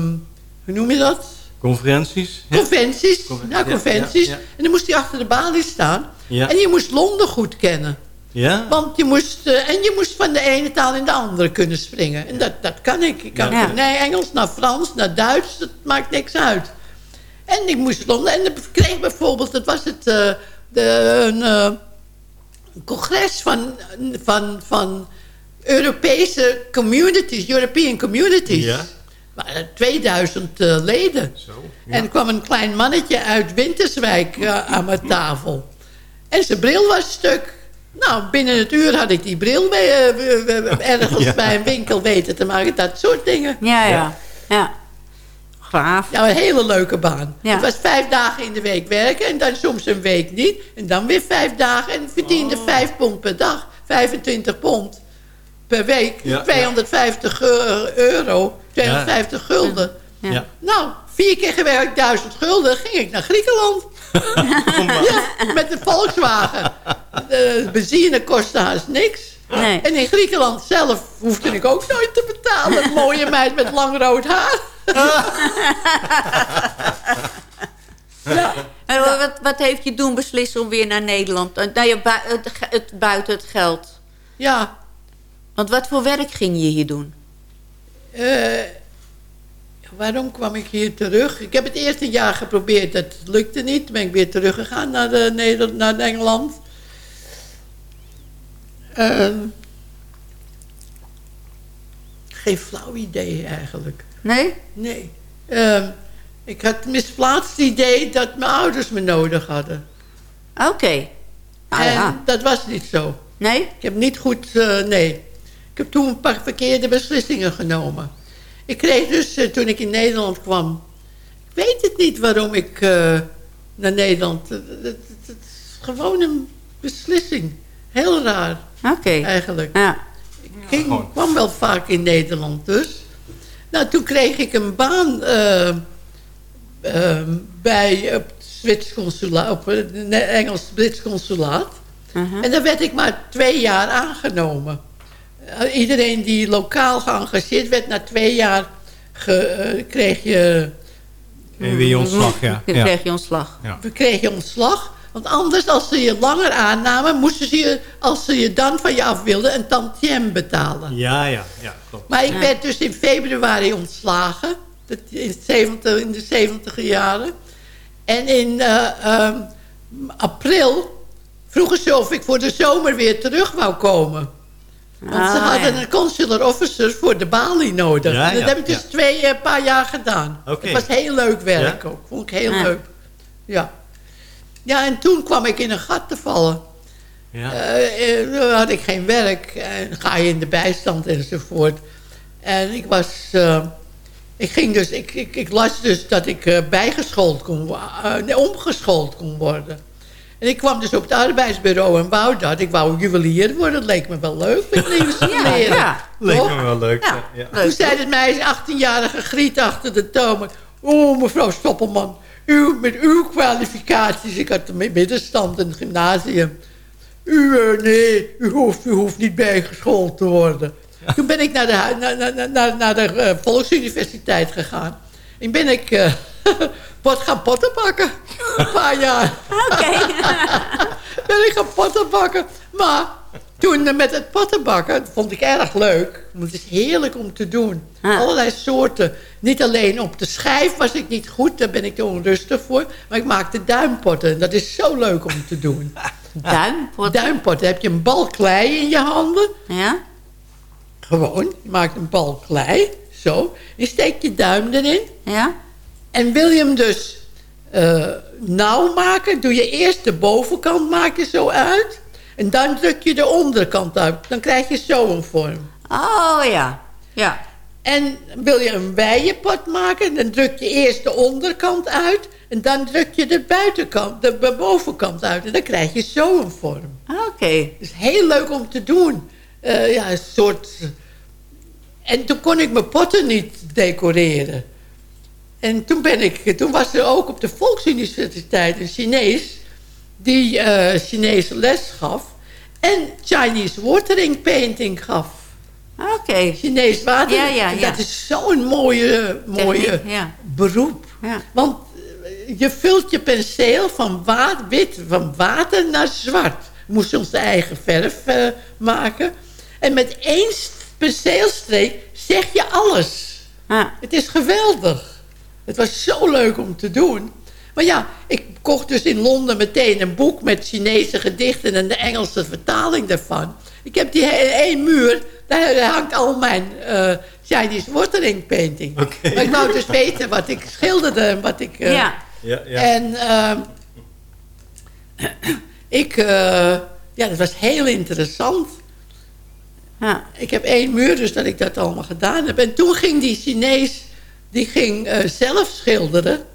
hoe noem je dat? Conferenties. Ja. Conventies. Conven- nou, ja, conventies. ja, ja. En dan moest hij achter de balie staan. Ja. En je moest Londen goed kennen. Ja? Want je moest, eh, en je moest van de ene taal in de andere kunnen springen. En dat, dat kan ik. Ik kan Ja. van nee, Engels naar Frans, naar Duits, dat maakt niks uit. En ik moest Londen. En ik kreeg bijvoorbeeld, dat was het, eh, de, een eh, congres van, van, van Europese communities, European communities. Ja. Maar, eh, 2000 eh, leden. En er kwam een klein mannetje uit Winterswijk aan mijn tafel. En zijn bril was stuk. Nou, binnen het uur had ik die bril bij, eh, *laughs* ergens Ja. bij een winkel weten te maken. Dat soort dingen. Ja, ja. Ja. Graaf. Ja, een hele leuke baan. Ja. Het was vijf dagen in de week werken en dan soms een week niet. En dan weer vijf dagen en verdiende vijf pond per dag. 25 pond per week. Ja, 250 eu- euro. 250 gulden. Ja. Nou, vier keer gewerkt, 1000 gulden, ging ik naar Griekenland. *laughs* ja, met de Volkswagen. De benzine kostte haast niks. Nee. En in Griekenland zelf hoefde ik ook nooit te betalen. Een mooie meid met lang rood haar. *laughs* En wat, wat heeft je doen beslissen om weer naar Nederland? Eh, Nou ja, bui- het, het, buiten het geld. Ja. Want wat voor werk ging je hier doen? Eh, waarom kwam ik hier terug? Ik heb het eerst een jaar geprobeerd, dat lukte niet. Toen ben ik weer teruggegaan naar, de Neder naar Engeland. Ehm, geen flauw idee eigenlijk. Nee? Nee. Ehm, ik had het misplaatst idee dat mijn ouders me nodig hadden. Oké. Nou en ja. dat was niet zo. Nee? Ik heb niet goed... eh, nee. Ik heb toen een paar verkeerde beslissingen genomen. Ik kreeg dus, eh, toen ik in Nederland kwam... Ik weet het niet waarom ik eh, naar Nederland... Het, het- het- het is gewoon een beslissing. Heel raar. Oké. Eigenlijk. Ja. Ik ging, kwam wel vaak in Nederland dus. Nou, toen kreeg ik een baan eh, ehm, bij op het Zwits consulaat, op het Engels-Brits consulaat. En daar werd ik maar twee jaar aangenomen. Eh, iedereen die lokaal geëngageerd werd, na twee jaar ge- eh, kreeg je... En weer je ontslag, ja. *laughs* Dan kreeg je ontslag. Ja. Dan kreeg je ontslag. Want anders, als ze je langer aannamen... moesten ze je, als ze je dan van je af wilden, een tantiem betalen. Ja, ja, ja, klopt. Maar ik werd dus in februari ontslagen. Dat- In, het 70, in de 70 jaren. En in eh, ehm, april vroegen ze of ik voor de zomer weer terug wou komen. Want ze Ah, hadden een consular officer voor de balie nodig. Dat heb ik dus twee eh, paar jaar gedaan. Het was heel leuk werk ook. Vond ik heel leuk. Ja. ja, en toen kwam ik in een gat te vallen. Ja. Toen had ik geen werk. En ga je in de bijstand enzovoort. En ik was... ik ging dus... Ik, ik, ik las dus dat ik eh, bijgeschoold kon... nee, omgeschoold kon worden. En ik kwam dus op het arbeidsbureau en wou dat. Ik wou juwelier worden. Dat leek me wel leuk. Met nieuws Ja, leren. ja. Leek me wel leuk. Ja. Toen zei het meisje, 18-jarige Griet achter de tomen. Oh, mevrouw Stoppelman, u, met uw kwalificaties... Ik had de middenstand in het gymnasium. U, eh, nee, u hoeft, u hoeft niet bijgeschoold te worden. Toen ben ik naar de, naar, naar, naar de eh, Volksuniversiteit gegaan. En ben ik eh *laughs* pot gaan potten bakken. Een paar jaar. Oké. *laughs* ben ik gaan potten bakken. Maar toen met het potten bakken, dat vond ik erg leuk. Het is heerlijk om te doen. Ah. Allerlei soorten. Niet alleen op de schijf was ik niet goed, daar ben ik te onrustig voor. Maar ik maakte duimpotten. En dat is zo leuk om te doen. *laughs* Duimpot. Duimpotten. heb je een bal klei in je handen. Ja? Gewoon, je maakt een bal klei. Zo. Je steekt je duim erin. Ja? En wil je hem dus eh, nauw maken, doe je eerst de bovenkant maak je zo uit. En dan druk je de onderkant uit. Dan krijg je zo een vorm. Oh ja. Ja. En wil je een wijepot maken, dan druk je eerst de onderkant uit. En dan druk je de buitenkant, de bovenkant uit. En dan krijg je zo een vorm. Oké. Het is heel leuk om te doen. Eh, ja, een soort... En toen kon ik mijn potten niet decoreren. En toen, ben ik, toen was er ook op de Volksuniversiteit een Chinees... die eh Chinese les gaf. En Chinese watering painting gaf. Oké. Chinees water. Ja, ja, ja. Dat is zo'n mooie, mooie beroep. Ja. Want eh, je vult je penseel van wa- wit, van water naar zwart. We moesten onze eigen verf eh, maken. En met één st- penseelstreek zeg je alles. Ah. Het is geweldig. Het was zo leuk om te doen. Maar ja, ik kocht dus in Londen meteen een boek met Chinese gedichten en de Engelse vertaling daarvan. Ik heb die hele één muur, daar hangt al mijn eh, Chinese watering painting. Oké. Maar ik wou dus weten wat ik schilderde en wat ik... eh, Ja. Ja, ja. En ehm, *clears throat* ik, eh, ja, dat was heel interessant. Ja. Ik heb één muur, dus dat ik dat allemaal gedaan heb. En toen ging die Chinees, die ging eh, zelf schilderen.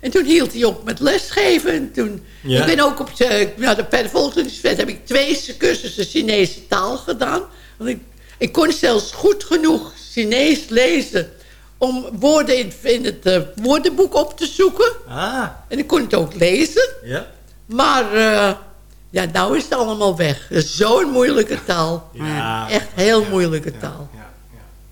En toen hield hij op met lesgeven. En toen, Ja. Ik ben ook op de, nou, de per Volksuniversiteit heb ik twee cursussen Chinese taal gedaan. Want ik, ik kon zelfs goed genoeg Chinees lezen om woorden in, in het eh, woordenboek op te zoeken. Ah, En ik kon het ook lezen. ja. Maar eh, ja, nou is het allemaal weg. Zo'n moeilijke taal. Ja. Echt heel moeilijke taal.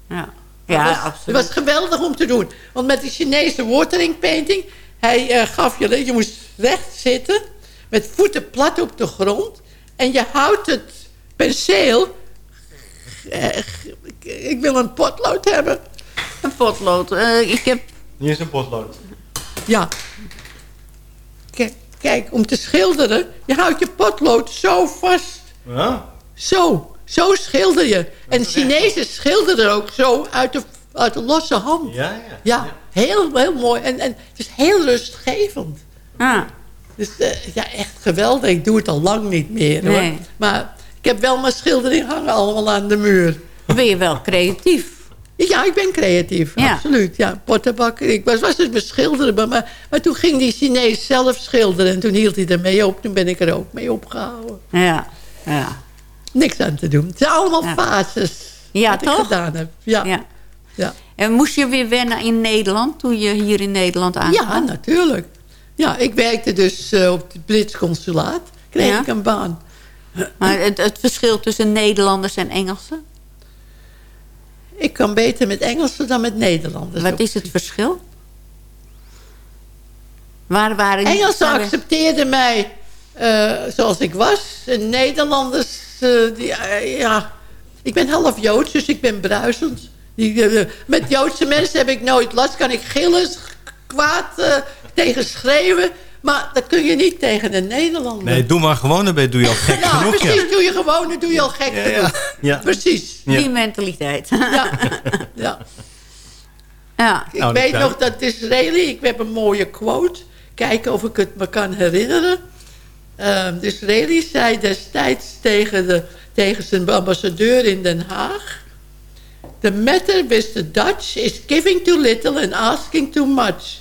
Ja. Ja, het, was, absoluut. het was geweldig om te doen. Want met die Chinese watering painting... hij eh, gaf je... je moest recht zitten... met voeten plat op de grond... en je houdt het penseel... eh, ik wil een potlood hebben. Een potlood. Eh, ik heb... Hier is een potlood. Ja. Kijk, kijk, om te schilderen... je houdt je potlood zo vast... Ja. Zo, zo schilder je. En Chinezen schilderen ook zo uit de, uit de losse hand. Ja, ja. Ja, heel, heel mooi. En, en het is heel rustgevend. Ah. Dus eh, ja, echt geweldig. Ik doe het al lang niet meer hoor. Nee. Maar ik heb wel mijn schildering hangen allemaal aan de muur. Ben je wel creatief? Ja, ik ben creatief, Ja. absoluut. Ja, pottenbakken. Ik was, was dus beschilderen, maar, maar, maar toen ging die Chinees zelf schilderen... en toen hield hij ermee op. Toen ben ik er ook mee opgehouden. Ja, ja. Niks aan te doen. Het zijn allemaal Ja. fases Ja, wat ik toch? gedaan heb. Ja, ja. ja. En moest je weer wennen in Nederland toen je hier in Nederland aankwam? ja natuurlijk. Ja, ik werkte dus eh, op het Brits consulaat. Kreeg Ja. ik een baan. Maar het, het verschil tussen Nederlanders en Engelsen? Ik kan beter met Engelsen dan met Nederlanders. Wat is het verschil? Waar waren Engelsen accepteerden mij zoals ik was. En Nederlanders, eh, die, eh, ja... Ik ben half Joods, dus ik ben bruisend. Die, eh, met Joodse mensen heb ik nooit last. Kan ik gillen, kwaad eh, tegen schreeuwen. Maar dat kun je niet tegen een Nederlander. Nee, doe maar gewoon, dan doe je al gek nou, genoeg. precies, Ja. doe je gewoon, dan doe je al gek genoeg. Ja. Precies. Ja. Die mentaliteit. *laughs* Ja. ja. ja. Ik Nou, weet dat- nog dat Disraeli, ik heb een mooie quote. Kijken of ik het me kan herinneren. Ehm Disraeli zei destijds tegen, de, tegen zijn ambassadeur in Den Haag. The matter with the Dutch is giving too little and asking too much.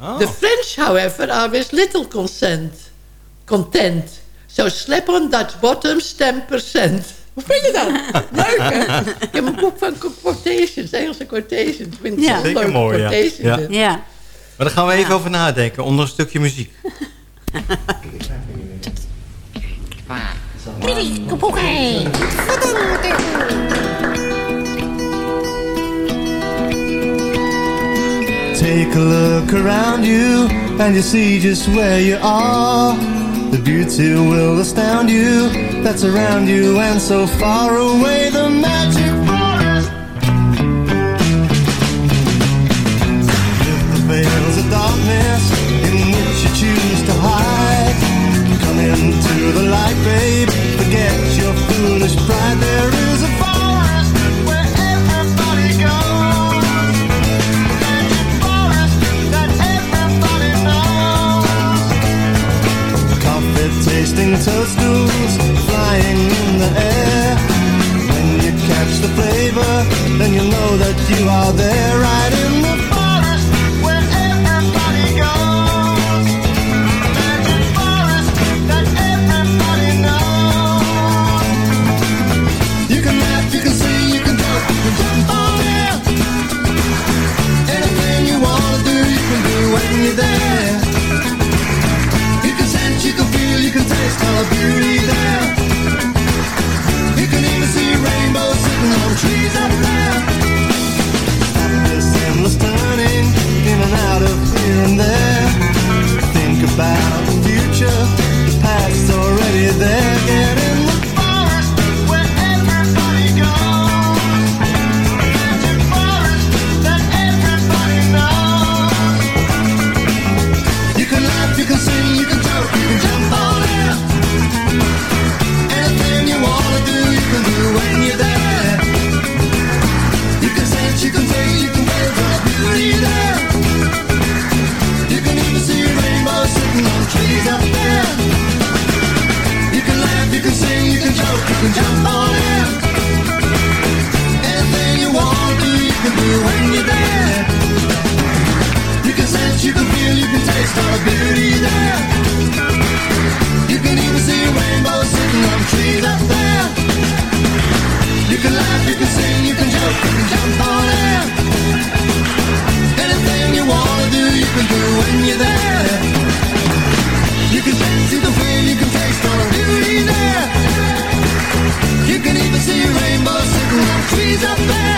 Oh. The French, however, are with little consent, content. So slap on Dutch bottoms 10%. Hoe vind je dat? *laughs* Leuk, hè? Ik heb een boek van quotations, Engelse quotations. Ik vind het Ja. Zeker mooi, ja. quotations. Ja. hè. ja. Maar daar gaan we even over nadenken, onder een stukje muziek. *laughs* Take a look around you and you see just where you are. The beauty will astound you that's around you and so far away the magic the light, babe. Forget your foolish pride. There is a forest where everybody goes. Magic forest that everybody knows. Coffee tasting toadstools flying in the air. When you catch the flavor, then you know that you are there, right in beauty feel, you can taste all beauty there. You can even see rainbows sitting on trees up there. You can laugh, you can sing, you can joke, you can jump on it. Anything you wanna do, you can do when you're there. You can sense, you can feel, you can taste all the beauty there. You can even see rainbows sitting on trees up there.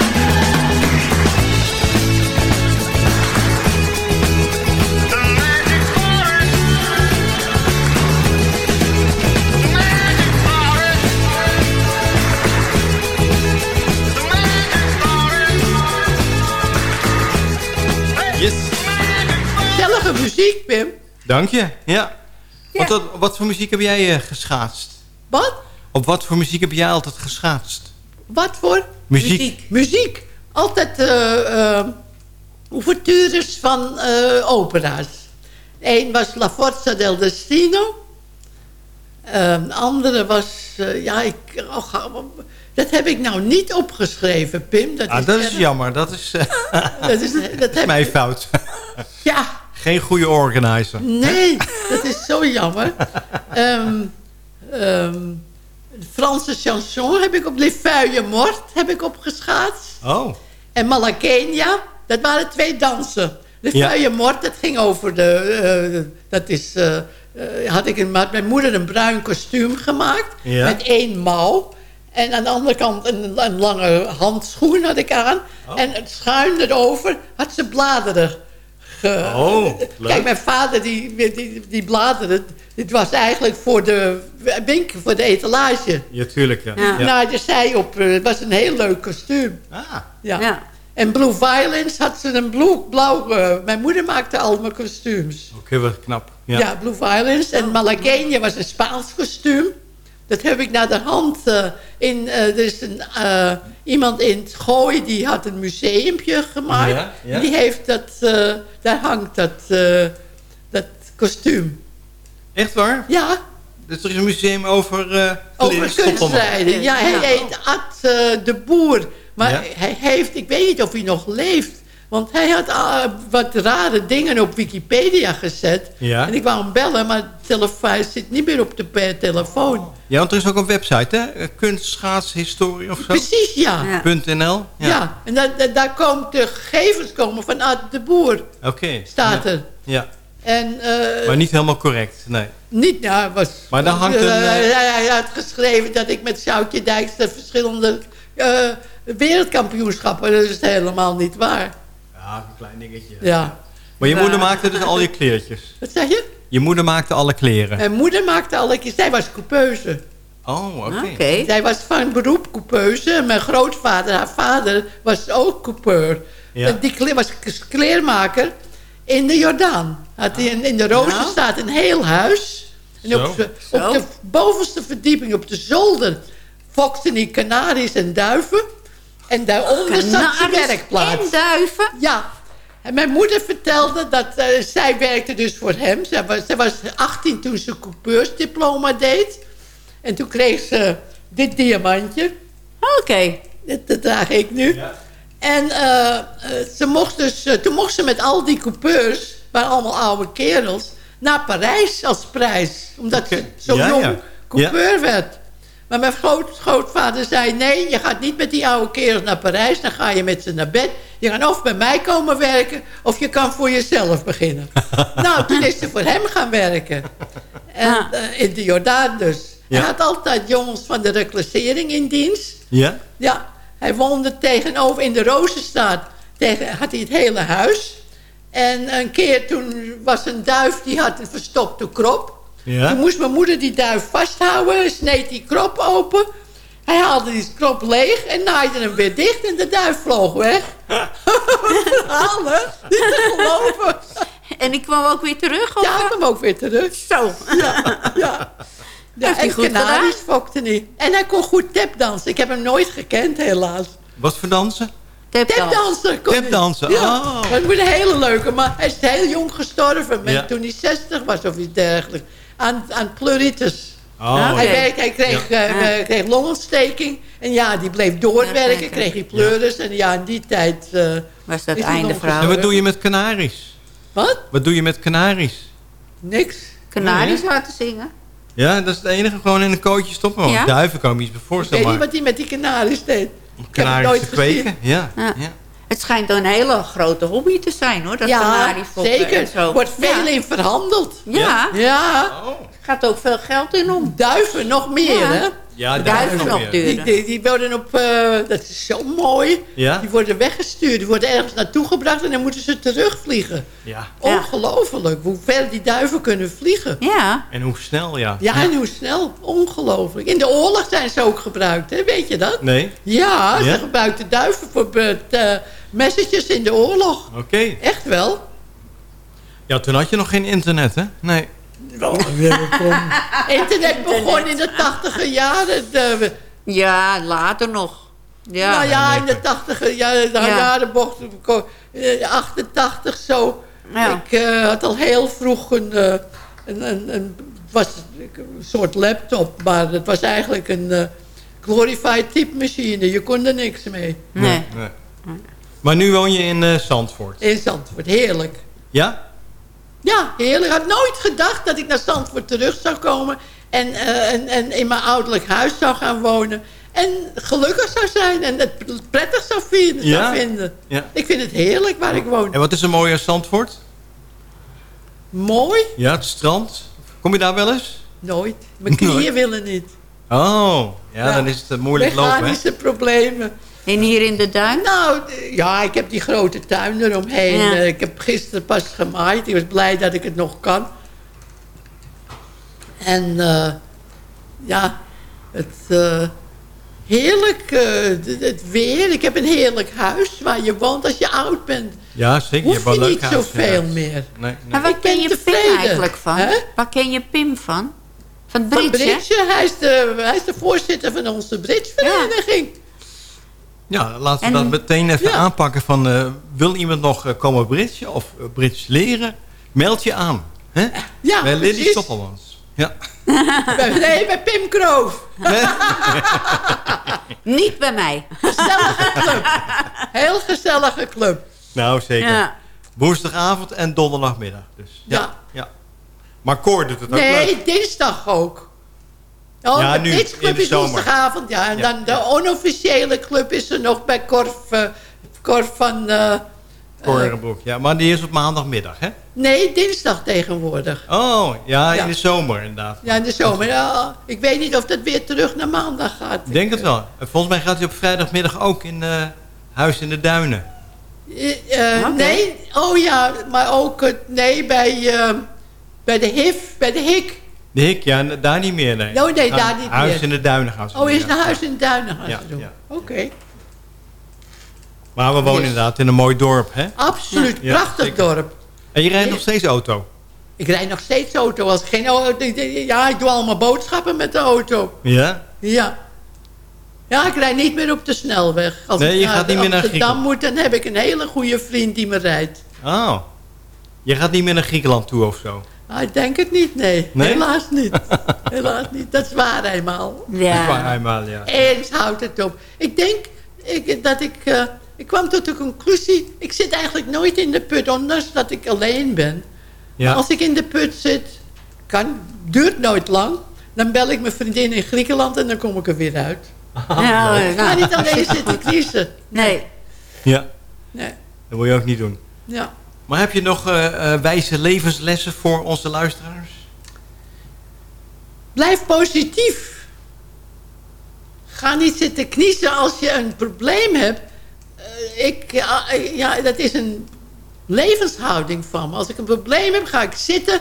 Muziek, Pim. Dank je, ja. Wat, wat voor muziek heb jij geschaatst? Wat? Op wat voor muziek heb jij altijd geschaatst? Wat voor? Muziek. Muziek. Altijd eh eh ouvertures van opera's. Eén was La Forza del Destino. Een andere was... ja, ik, oh, dat heb ik nou niet opgeschreven, Pim. Dat Ah, dat is jammer. Dat is, Dat is, dat *laughs* heb mijn fout. Ja, Geen goede organizer. nee, dat is zo jammer. De Franse chanson heb ik op Les Feuilles Mort heb ik opgeschaatst. Oh. En Malakenia, dat waren twee dansen. De Ja. Mort, dat ging over de... eh, dat is... eh, had ik een, mijn moeder een bruin kostuum gemaakt. Ja. Met één mouw. En aan de andere kant een, een lange handschoen had ik aan. Oh. En het schuin erover had ze bladeren. Ge- Oh, *laughs* leuk. Kijk, mijn vader, die, die, die bladeren... Dit was eigenlijk voor de winkel, voor de etalage. Ja, tuurlijk. Ja. Ja. Nou, dus zij op, eh, het was een heel leuk kostuum. Ah. Ja. En Blue Violence had ze een blue, blauw... eh, mijn moeder maakte al mijn kostuums. Oké, wat knap. Ja, Ja. Blue Violence. En Malagueña was een Spaans kostuum. Dat heb ik naar de hand eh, in... eh, er is een, eh, iemand in het Gooi, die had een museumpje gemaakt. Ja, ja. Die heeft dat... eh, daar hangt dat, eh, dat kostuum. Echt waar? Ja. Dus er is een museum over... eh Over stoppen. kunstrijden. Ja, hij heet Ad eh, de Boer. Maar Ja. hij heeft, ik weet niet of hij nog leeft. Want hij had ah, wat rare dingen op Wikipedia gezet. Ja. En ik wou hem bellen, maar de telefoon zit niet meer op de telefoon. Ja, want er is ook een website, hè? Kunstschaatshistorie of zo? Precies, ja. Ja, .nl? Ja. en da- da- daar komen de gegevens komen van Ad de Boer, Oké. staat Ja. er. Ja. En, eh, Maar niet helemaal correct, nee. Niet, nou, was... Maar daar hangt een, Eh, eh, hij, hij had geschreven dat ik met Sjoukje Dijkstra verschillende eh, wereldkampioenschappen... Dat is helemaal niet waar. Ja, een klein dingetje. Ja. Maar je moeder maakte dus al je kleertjes? Wat zeg je? Je moeder maakte alle kleren? Mijn moeder maakte alle keer... Zij was coupeuse. Oh, oké. Zij was van beroep coupeuse. En mijn grootvader, haar vader, was ook coupeur. Ja. En Die kle- was kleermaker in de Jordaan. Had hij in, in de Rozenstraat een heel huis. En Zo. op, de- op de bovenste verdieping, op de zolder... fokten die kanaries en duiven. En daaronder zat zijn Kanaries werkplaats. en duiven? Ja. En mijn moeder vertelde dat eh, zij werkte dus voor hem. Zij was, zij was 18 toen ze coupeursdiploma deed. En toen kreeg ze dit diamantje. Oké. Dat, dat draag ik nu. En eh, eh, ze mocht dus, toen mocht ze met al die coupeurs, waren allemaal oude kerels, naar Parijs als prijs. Omdat ze zo Ja, jong ja. coupeur werd. Maar mijn groot, grootvader zei, nee, je gaat niet met die oude kerels naar Parijs. Dan ga je met ze naar bed. Je kan of bij mij komen werken, of je kan voor jezelf beginnen. *laughs* nou, toen is ze voor hem gaan werken. En, eh, in de Jordaan dus. Ja. Hij had altijd jongens van de reclassering in dienst. Ja? Ja, hij woonde tegenover in de Rozenstraat. Tegen, had hij het hele huis. En een keer toen was een duif, die had een verstopte krop. Ja? Toen moest mijn moeder die duif vasthouden. Sneed die krop open. Hij haalde die krop leeg en naaide hem weer dicht. En de duif vloog weg. Verhalen, niet te geloven. En ik kwam ook weer terug? Of? Ja, ik kwam ook weer terug. Zo. Ja, ja. *laughs* Ja, en goed Canaries fokte niet. En hij kon goed tapdansen. Ik heb hem nooit gekend, helaas. Wat voor dansen? Tapdansen. Tapdansen, Ja, oh. het moet een hele leuke. Maar hij is heel jong gestorven. Met, Ja. Toen hij 60 was of iets dergelijks. Aan, aan pleuritis. Oh. Hij, Oké. werkt, hij kreeg, Ja. eh, eh, kreeg longontsteking. En ja, die bleef doorwerken. Kreeg hij pleuris. En ja, in die tijd... eh, was dat einde verhaal. En wat doe je met kanaries? Wat? Wat doe je met kanaries? Niks. Canaries Nee. laten zingen. Ja, dat is het enige. Gewoon in een kootje stoppen. Want Ja? duiven kan ik me iets Ik weet voorstellen. niet wat hij met die kanaries deed. Kanaries nooit te kweken? Ja. Ja. Het schijnt een hele grote hobby te zijn, hoor. Dat Ja, zeker. en zo. Wordt veel Ja. in verhandeld. Ja. Ja. Gaat ook veel geld in om. Duiven nog meer, Ja. hè? Ja, Duiven nog. Die, die, die worden op, eh, dat is zo mooi. Ja? Die worden weggestuurd. Die worden ergens naartoe gebracht en dan moeten ze terugvliegen. Ja. Ongelooflijk hoe ver die duiven kunnen vliegen. Ja. En hoe snel, ja. Ja, en hoe snel. Ongelooflijk. In de oorlog zijn ze ook gebruikt, hè? weet je dat? Nee? Ja, Ja? ze gebruikten duiven voor eh, messages in de oorlog. Oké. Echt wel. Ja, toen had je nog geen internet, hè? Nee. *laughs* Internet begon in de tachtiger jaren. De, Ja, later nog. Ja. nou ja, in de tachtiger jaren, de Ja. jaren bocht, eh, 88 zo. Ik eh, had al heel vroeg een, eh, een, een, was een soort laptop, maar het was eigenlijk een eh, glorified typemachine. Je kon er niks mee. Nee. Maar nu woon je in eh, Zandvoort. In Zandvoort, heerlijk. Ja? Ja, heerlijk. Ik had nooit gedacht dat ik naar Zandvoort terug zou komen... en, eh, en, en in mijn ouderlijk huis zou gaan wonen... en gelukkig zou zijn en het prettig zou vinden. Ja? Zou vinden. Ja. Ik vind het heerlijk waar ik woon. En wat is er mooi aan Zandvoort? Mooi? Ja, het strand. Kom je daar wel eens? Nooit. Mijn *laughs* knieën Nooit. willen niet. Oh, ja, Ja. dan is het moeilijk lopen? Mechanische problemen. En hier in de duin? Nou, ja, ik heb die grote tuin eromheen. Ja. Eh, ik heb gisteren pas gemaaid. Ik was blij dat ik het nog kan. En eh, ja, het uh, heerlijk, uh, het, weer. Ik heb een heerlijk huis waar je woont als je oud bent. Ja, zeker. Hoef je hebt je niet huis, zoveel ja. meer. Nee, nee. Maar waar Ik ken je Pim eigenlijk van? Hè? Waar ken je Pim van? Van Van Bridge? Bridge, hij is, de, hij is de voorzitter van onze Bridgevereniging. Ja, laten we En- dat meteen even Ja. aanpakken van... eh, wil iemand nog eh, komen bridgen of eh, bridge leren? Meld je aan. Hè? Ja, Bij Lily. Stoppelmans. Ja. *laughs* Bij- nee, bij Pim Kroof. *laughs* Niet bij mij. Gezellige club. Heel gezellige club. Nou, zeker. Ja. Woensdagavond en donderdagmiddag. Dus. Ja. Ja. ja. Maar Cor doet het ook leuk. Nee, dinsdag ook. Oh, Ja, de nu, Club de is woensdagavond, ja. En Ja, dan de onofficiële club is er nog bij Cor, eh, Cor van... eh, Korenbroek. Ja, maar die is op maandagmiddag, hè? nee, dinsdag tegenwoordig. Oh, ja, Ja. in de zomer inderdaad. Ja, in de zomer. Ja, ik weet niet of dat weer terug naar maandag gaat. Ik denk het wel. En volgens mij gaat hij op vrijdagmiddag ook in eh, Huis in de Duinen. Nee, oh ja, maar ook... het- nee, bij, eh, bij de HIF, bij de HIK. De Hik, ja, daar niet meer, nee. Oh, nee, daar Ah, niet Huis meer. in de Duinen gaan ze Oh, is naar Huis in Duinen gaan ze doen. ja. Oké. Maar we wonen Yes. inderdaad in een mooi dorp, hè? Absoluut, prachtig dorp. En je rijdt nog steeds auto? Ik rijd nog steeds auto. Als ik geen auto ja, ik doe allemaal boodschappen met de auto. Ja? Ja. Ja, ik rijd niet meer op de snelweg. Als Nee, ik je gaat niet meer naar Amsterdam moet, dan heb ik een hele goede vriend die me rijdt. Oh. Je gaat niet meer naar Griekenland toe of zo? Nou, ik denk het niet, nee. Nee? Helaas niet. *laughs* Helaas niet. Dat is waar eenmaal. Dat is waar, Ja. eenmaal, ja. Eens houdt het op. Ik denk ik, dat ik... eh, ik kwam tot de conclusie... Ik zit eigenlijk nooit in de put, ondanks dat ik alleen ben. ja. Als ik in de put zit, kan, duurt nooit lang. Dan bel ik mijn vriendin in Griekenland en dan kom ik er weer uit. Ja, Ik ga niet alleen zitten kniezen. nee. Ja, Nee, dat wil je ook niet doen. ja. Maar heb je nog eh, eh, wijze levenslessen voor onze luisteraars? Blijf positief. Ga niet zitten kniezen als je een probleem hebt. Eh, ik, ja, ja, dat is een levenshouding van me. Als ik een probleem heb, ga ik zitten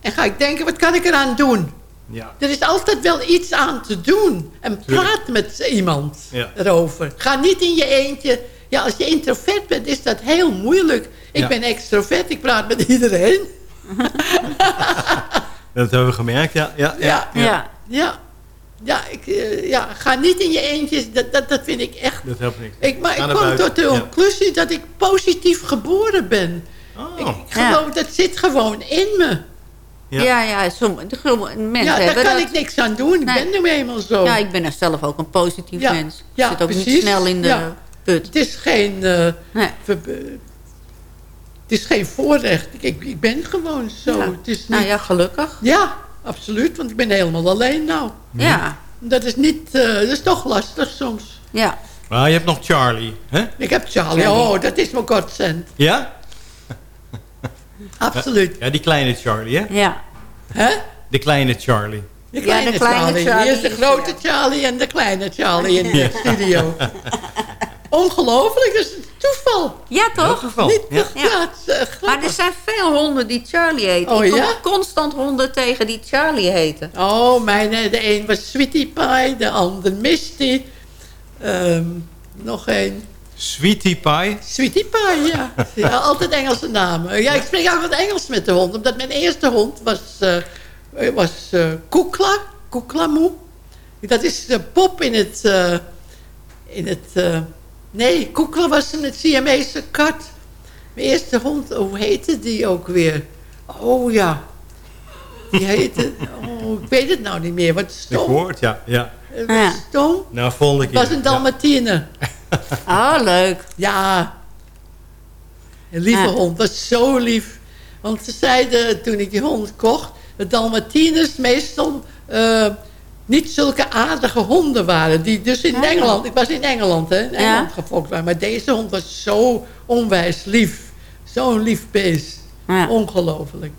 en ga ik denken, wat kan ik eraan doen? Ja. Er is altijd wel iets aan te doen. En praat met iemand Ja. erover. Ga niet in je eentje. Ja, als je introvert bent, is dat heel moeilijk. Ik Ja. ben extrovert, ik praat met iedereen. *laughs* Dat hebben we gemerkt, ja. Ja, ja. Ja, Ja. ja. Ja, ik, eh, ja, ga niet in je eentje. Dat, dat, dat vind ik echt... Dat helpt niks. Ik, maar ik kwam tot de Ja. conclusie dat ik positief geboren ben. Oh. Ik, geloof, Dat zit gewoon in me. Ja. Ja, ja, sommige mensen Ja, daar hebben kan dat. ik niks aan doen. Ik Nee. ben nu eenmaal zo. Ja, ik ben er zelf ook een positief Ja, mens. Ik ja, zit ook niet snel in de Ja. put. Het is geen... eh, Nee. Is geen voorrecht. Ik, ik, ik ben gewoon zo. Ja. Het is niet, Nou ja, gelukkig. ja, absoluut. Want ik ben helemaal alleen nou. Ja, Dat is niet... eh, dat is toch lastig soms. ja. Maar je hebt nog Charlie, hè? Ik heb Charlie. Oh, dat is mijn godsend. Ja? *laughs* Absoluut. Ja, die kleine Charlie, hè? Ja. Hè? De kleine Charlie. De kleine, de kleine Charlie. Charlie Hier is de grote Charlie en de kleine Charlie in de studio. *laughs* Ongelooflijk, dat is een toeval. Ja, toch? Niet, Ja. ja. het is, eh, Maar er zijn veel honden die Charlie heten. Oh, ik kom ja? constant honden tegen die Charlie heten. Oh, mijn, eh, de een was Sweetie Pie, de ander Misty. Ehm, nog een. Sweetie Pie. Sweetie Pie, ja. *laughs* ja. Altijd Engelse namen. Ja, ik spreek ook wat Engels met de hond. Omdat mijn eerste hond was, eh was Koekla. Koeklamoe. Dat is de pop in het... eh, in het eh, nee, Koekla was een Siamese kat. Mijn eerste hond, hoe heette die ook weer? Oh ja. Die heette... Oh, ik weet het nou niet meer. Wat Ik stom. hoort, ja. ja. Het was stom. Nou, volgende Het keer. was een Dalmatine. Oh, leuk. Ja. Een lieve Ja. hond. was zo lief. Want ze zeiden toen ik die hond kocht... dat Dalmatines meestal eh, niet zulke aardige honden waren. Die dus in Ja. Engeland... Ik was in Engeland, hè. In Ja. Engeland gefokt waren. Maar deze hond was zo onwijs lief. Zo'n lief beest. Ja. Ongelooflijk.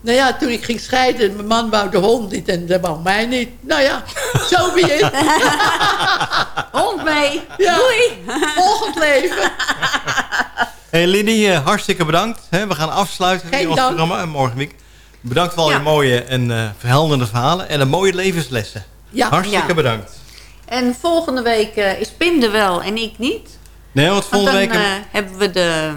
Nou ja, toen ik ging scheiden... mijn man wou de hond niet en dat wou mij niet. Nou ja, zo wie het. *laughs* Hond mee. Ja. Doei. Volgend leven. Hey Liddy, eh, hartstikke bedankt. Hè, we gaan afsluiten Geen in ons programma en morgen week. Bedankt voor al Ja. je mooie en eh, verhelderende verhalen en de mooie levenslessen. Ja. Hartstikke Ja. bedankt. En volgende week eh, is Pim er wel en ik niet. Nee, want Want volgende dan week... eh, hebben we de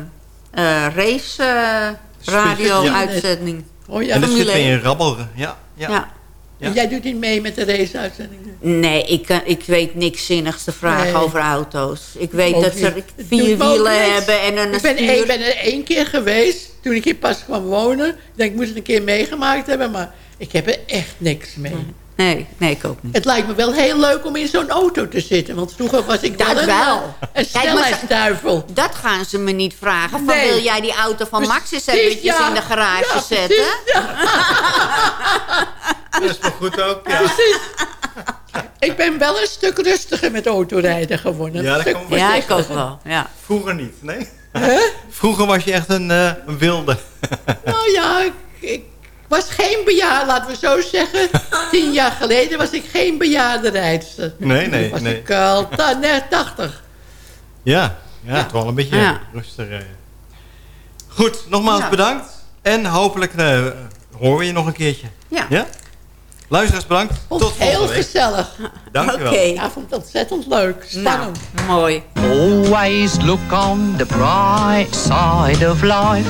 eh, race eh, radio Ja. uitzending. Oh ja, en dan zitten we in 1. Rabbel. Ja, ja. Ja. Ja. En Jij doet niet mee met de raceuitzendingen? Nee, ik, kan- ik weet niks zinnigs te vragen Nee. over auto's. Ik weet Ook dat ze vier wielen hebben en een ik ben, stuur. ik ben er één keer geweest, toen ik hier pas kwam wonen. Ik denk, ik moet het een keer meegemaakt hebben, maar ik heb er echt niks mee. Nee, nee, ik ook niet. Het lijkt me wel heel leuk om in zo'n auto te zitten. Want vroeger was ik Dat wel een, wel. eh, een snelheidsduivel. Dat gaan ze me niet vragen. Van Nee. wil jij die auto van Max eens Precies, eventjes ja. in de garage Ja, zetten? precies, *laughs* Dat is wel goed ook. Ja. Precies. Ik ben wel een stuk rustiger met autorijden geworden. Ja, dat kan Ja, ik ook wel. Ja. Vroeger niet, nee? Vroeger was je echt een, eh, wilde. Nou ja, ik, ik was geen bejaarde, laten we zo zeggen. *laughs* Tien jaar geleden was ik geen bejaarde rijdster. Nee, nee, was nee. ik al ta- net 80. Ja, ja, toch wel een beetje Ja. rustig. eh. Goed, nogmaals Ja. bedankt. En hopelijk eh, horen we je nog een keertje. Ja. Ja? Luisteraars bedankt. Vond Tot het heel volgende week. gezellig. Dankjewel. Oké. Ja, vond het ontzettend leuk. Spannend. Nou, mooi. Always look on the bright side of life.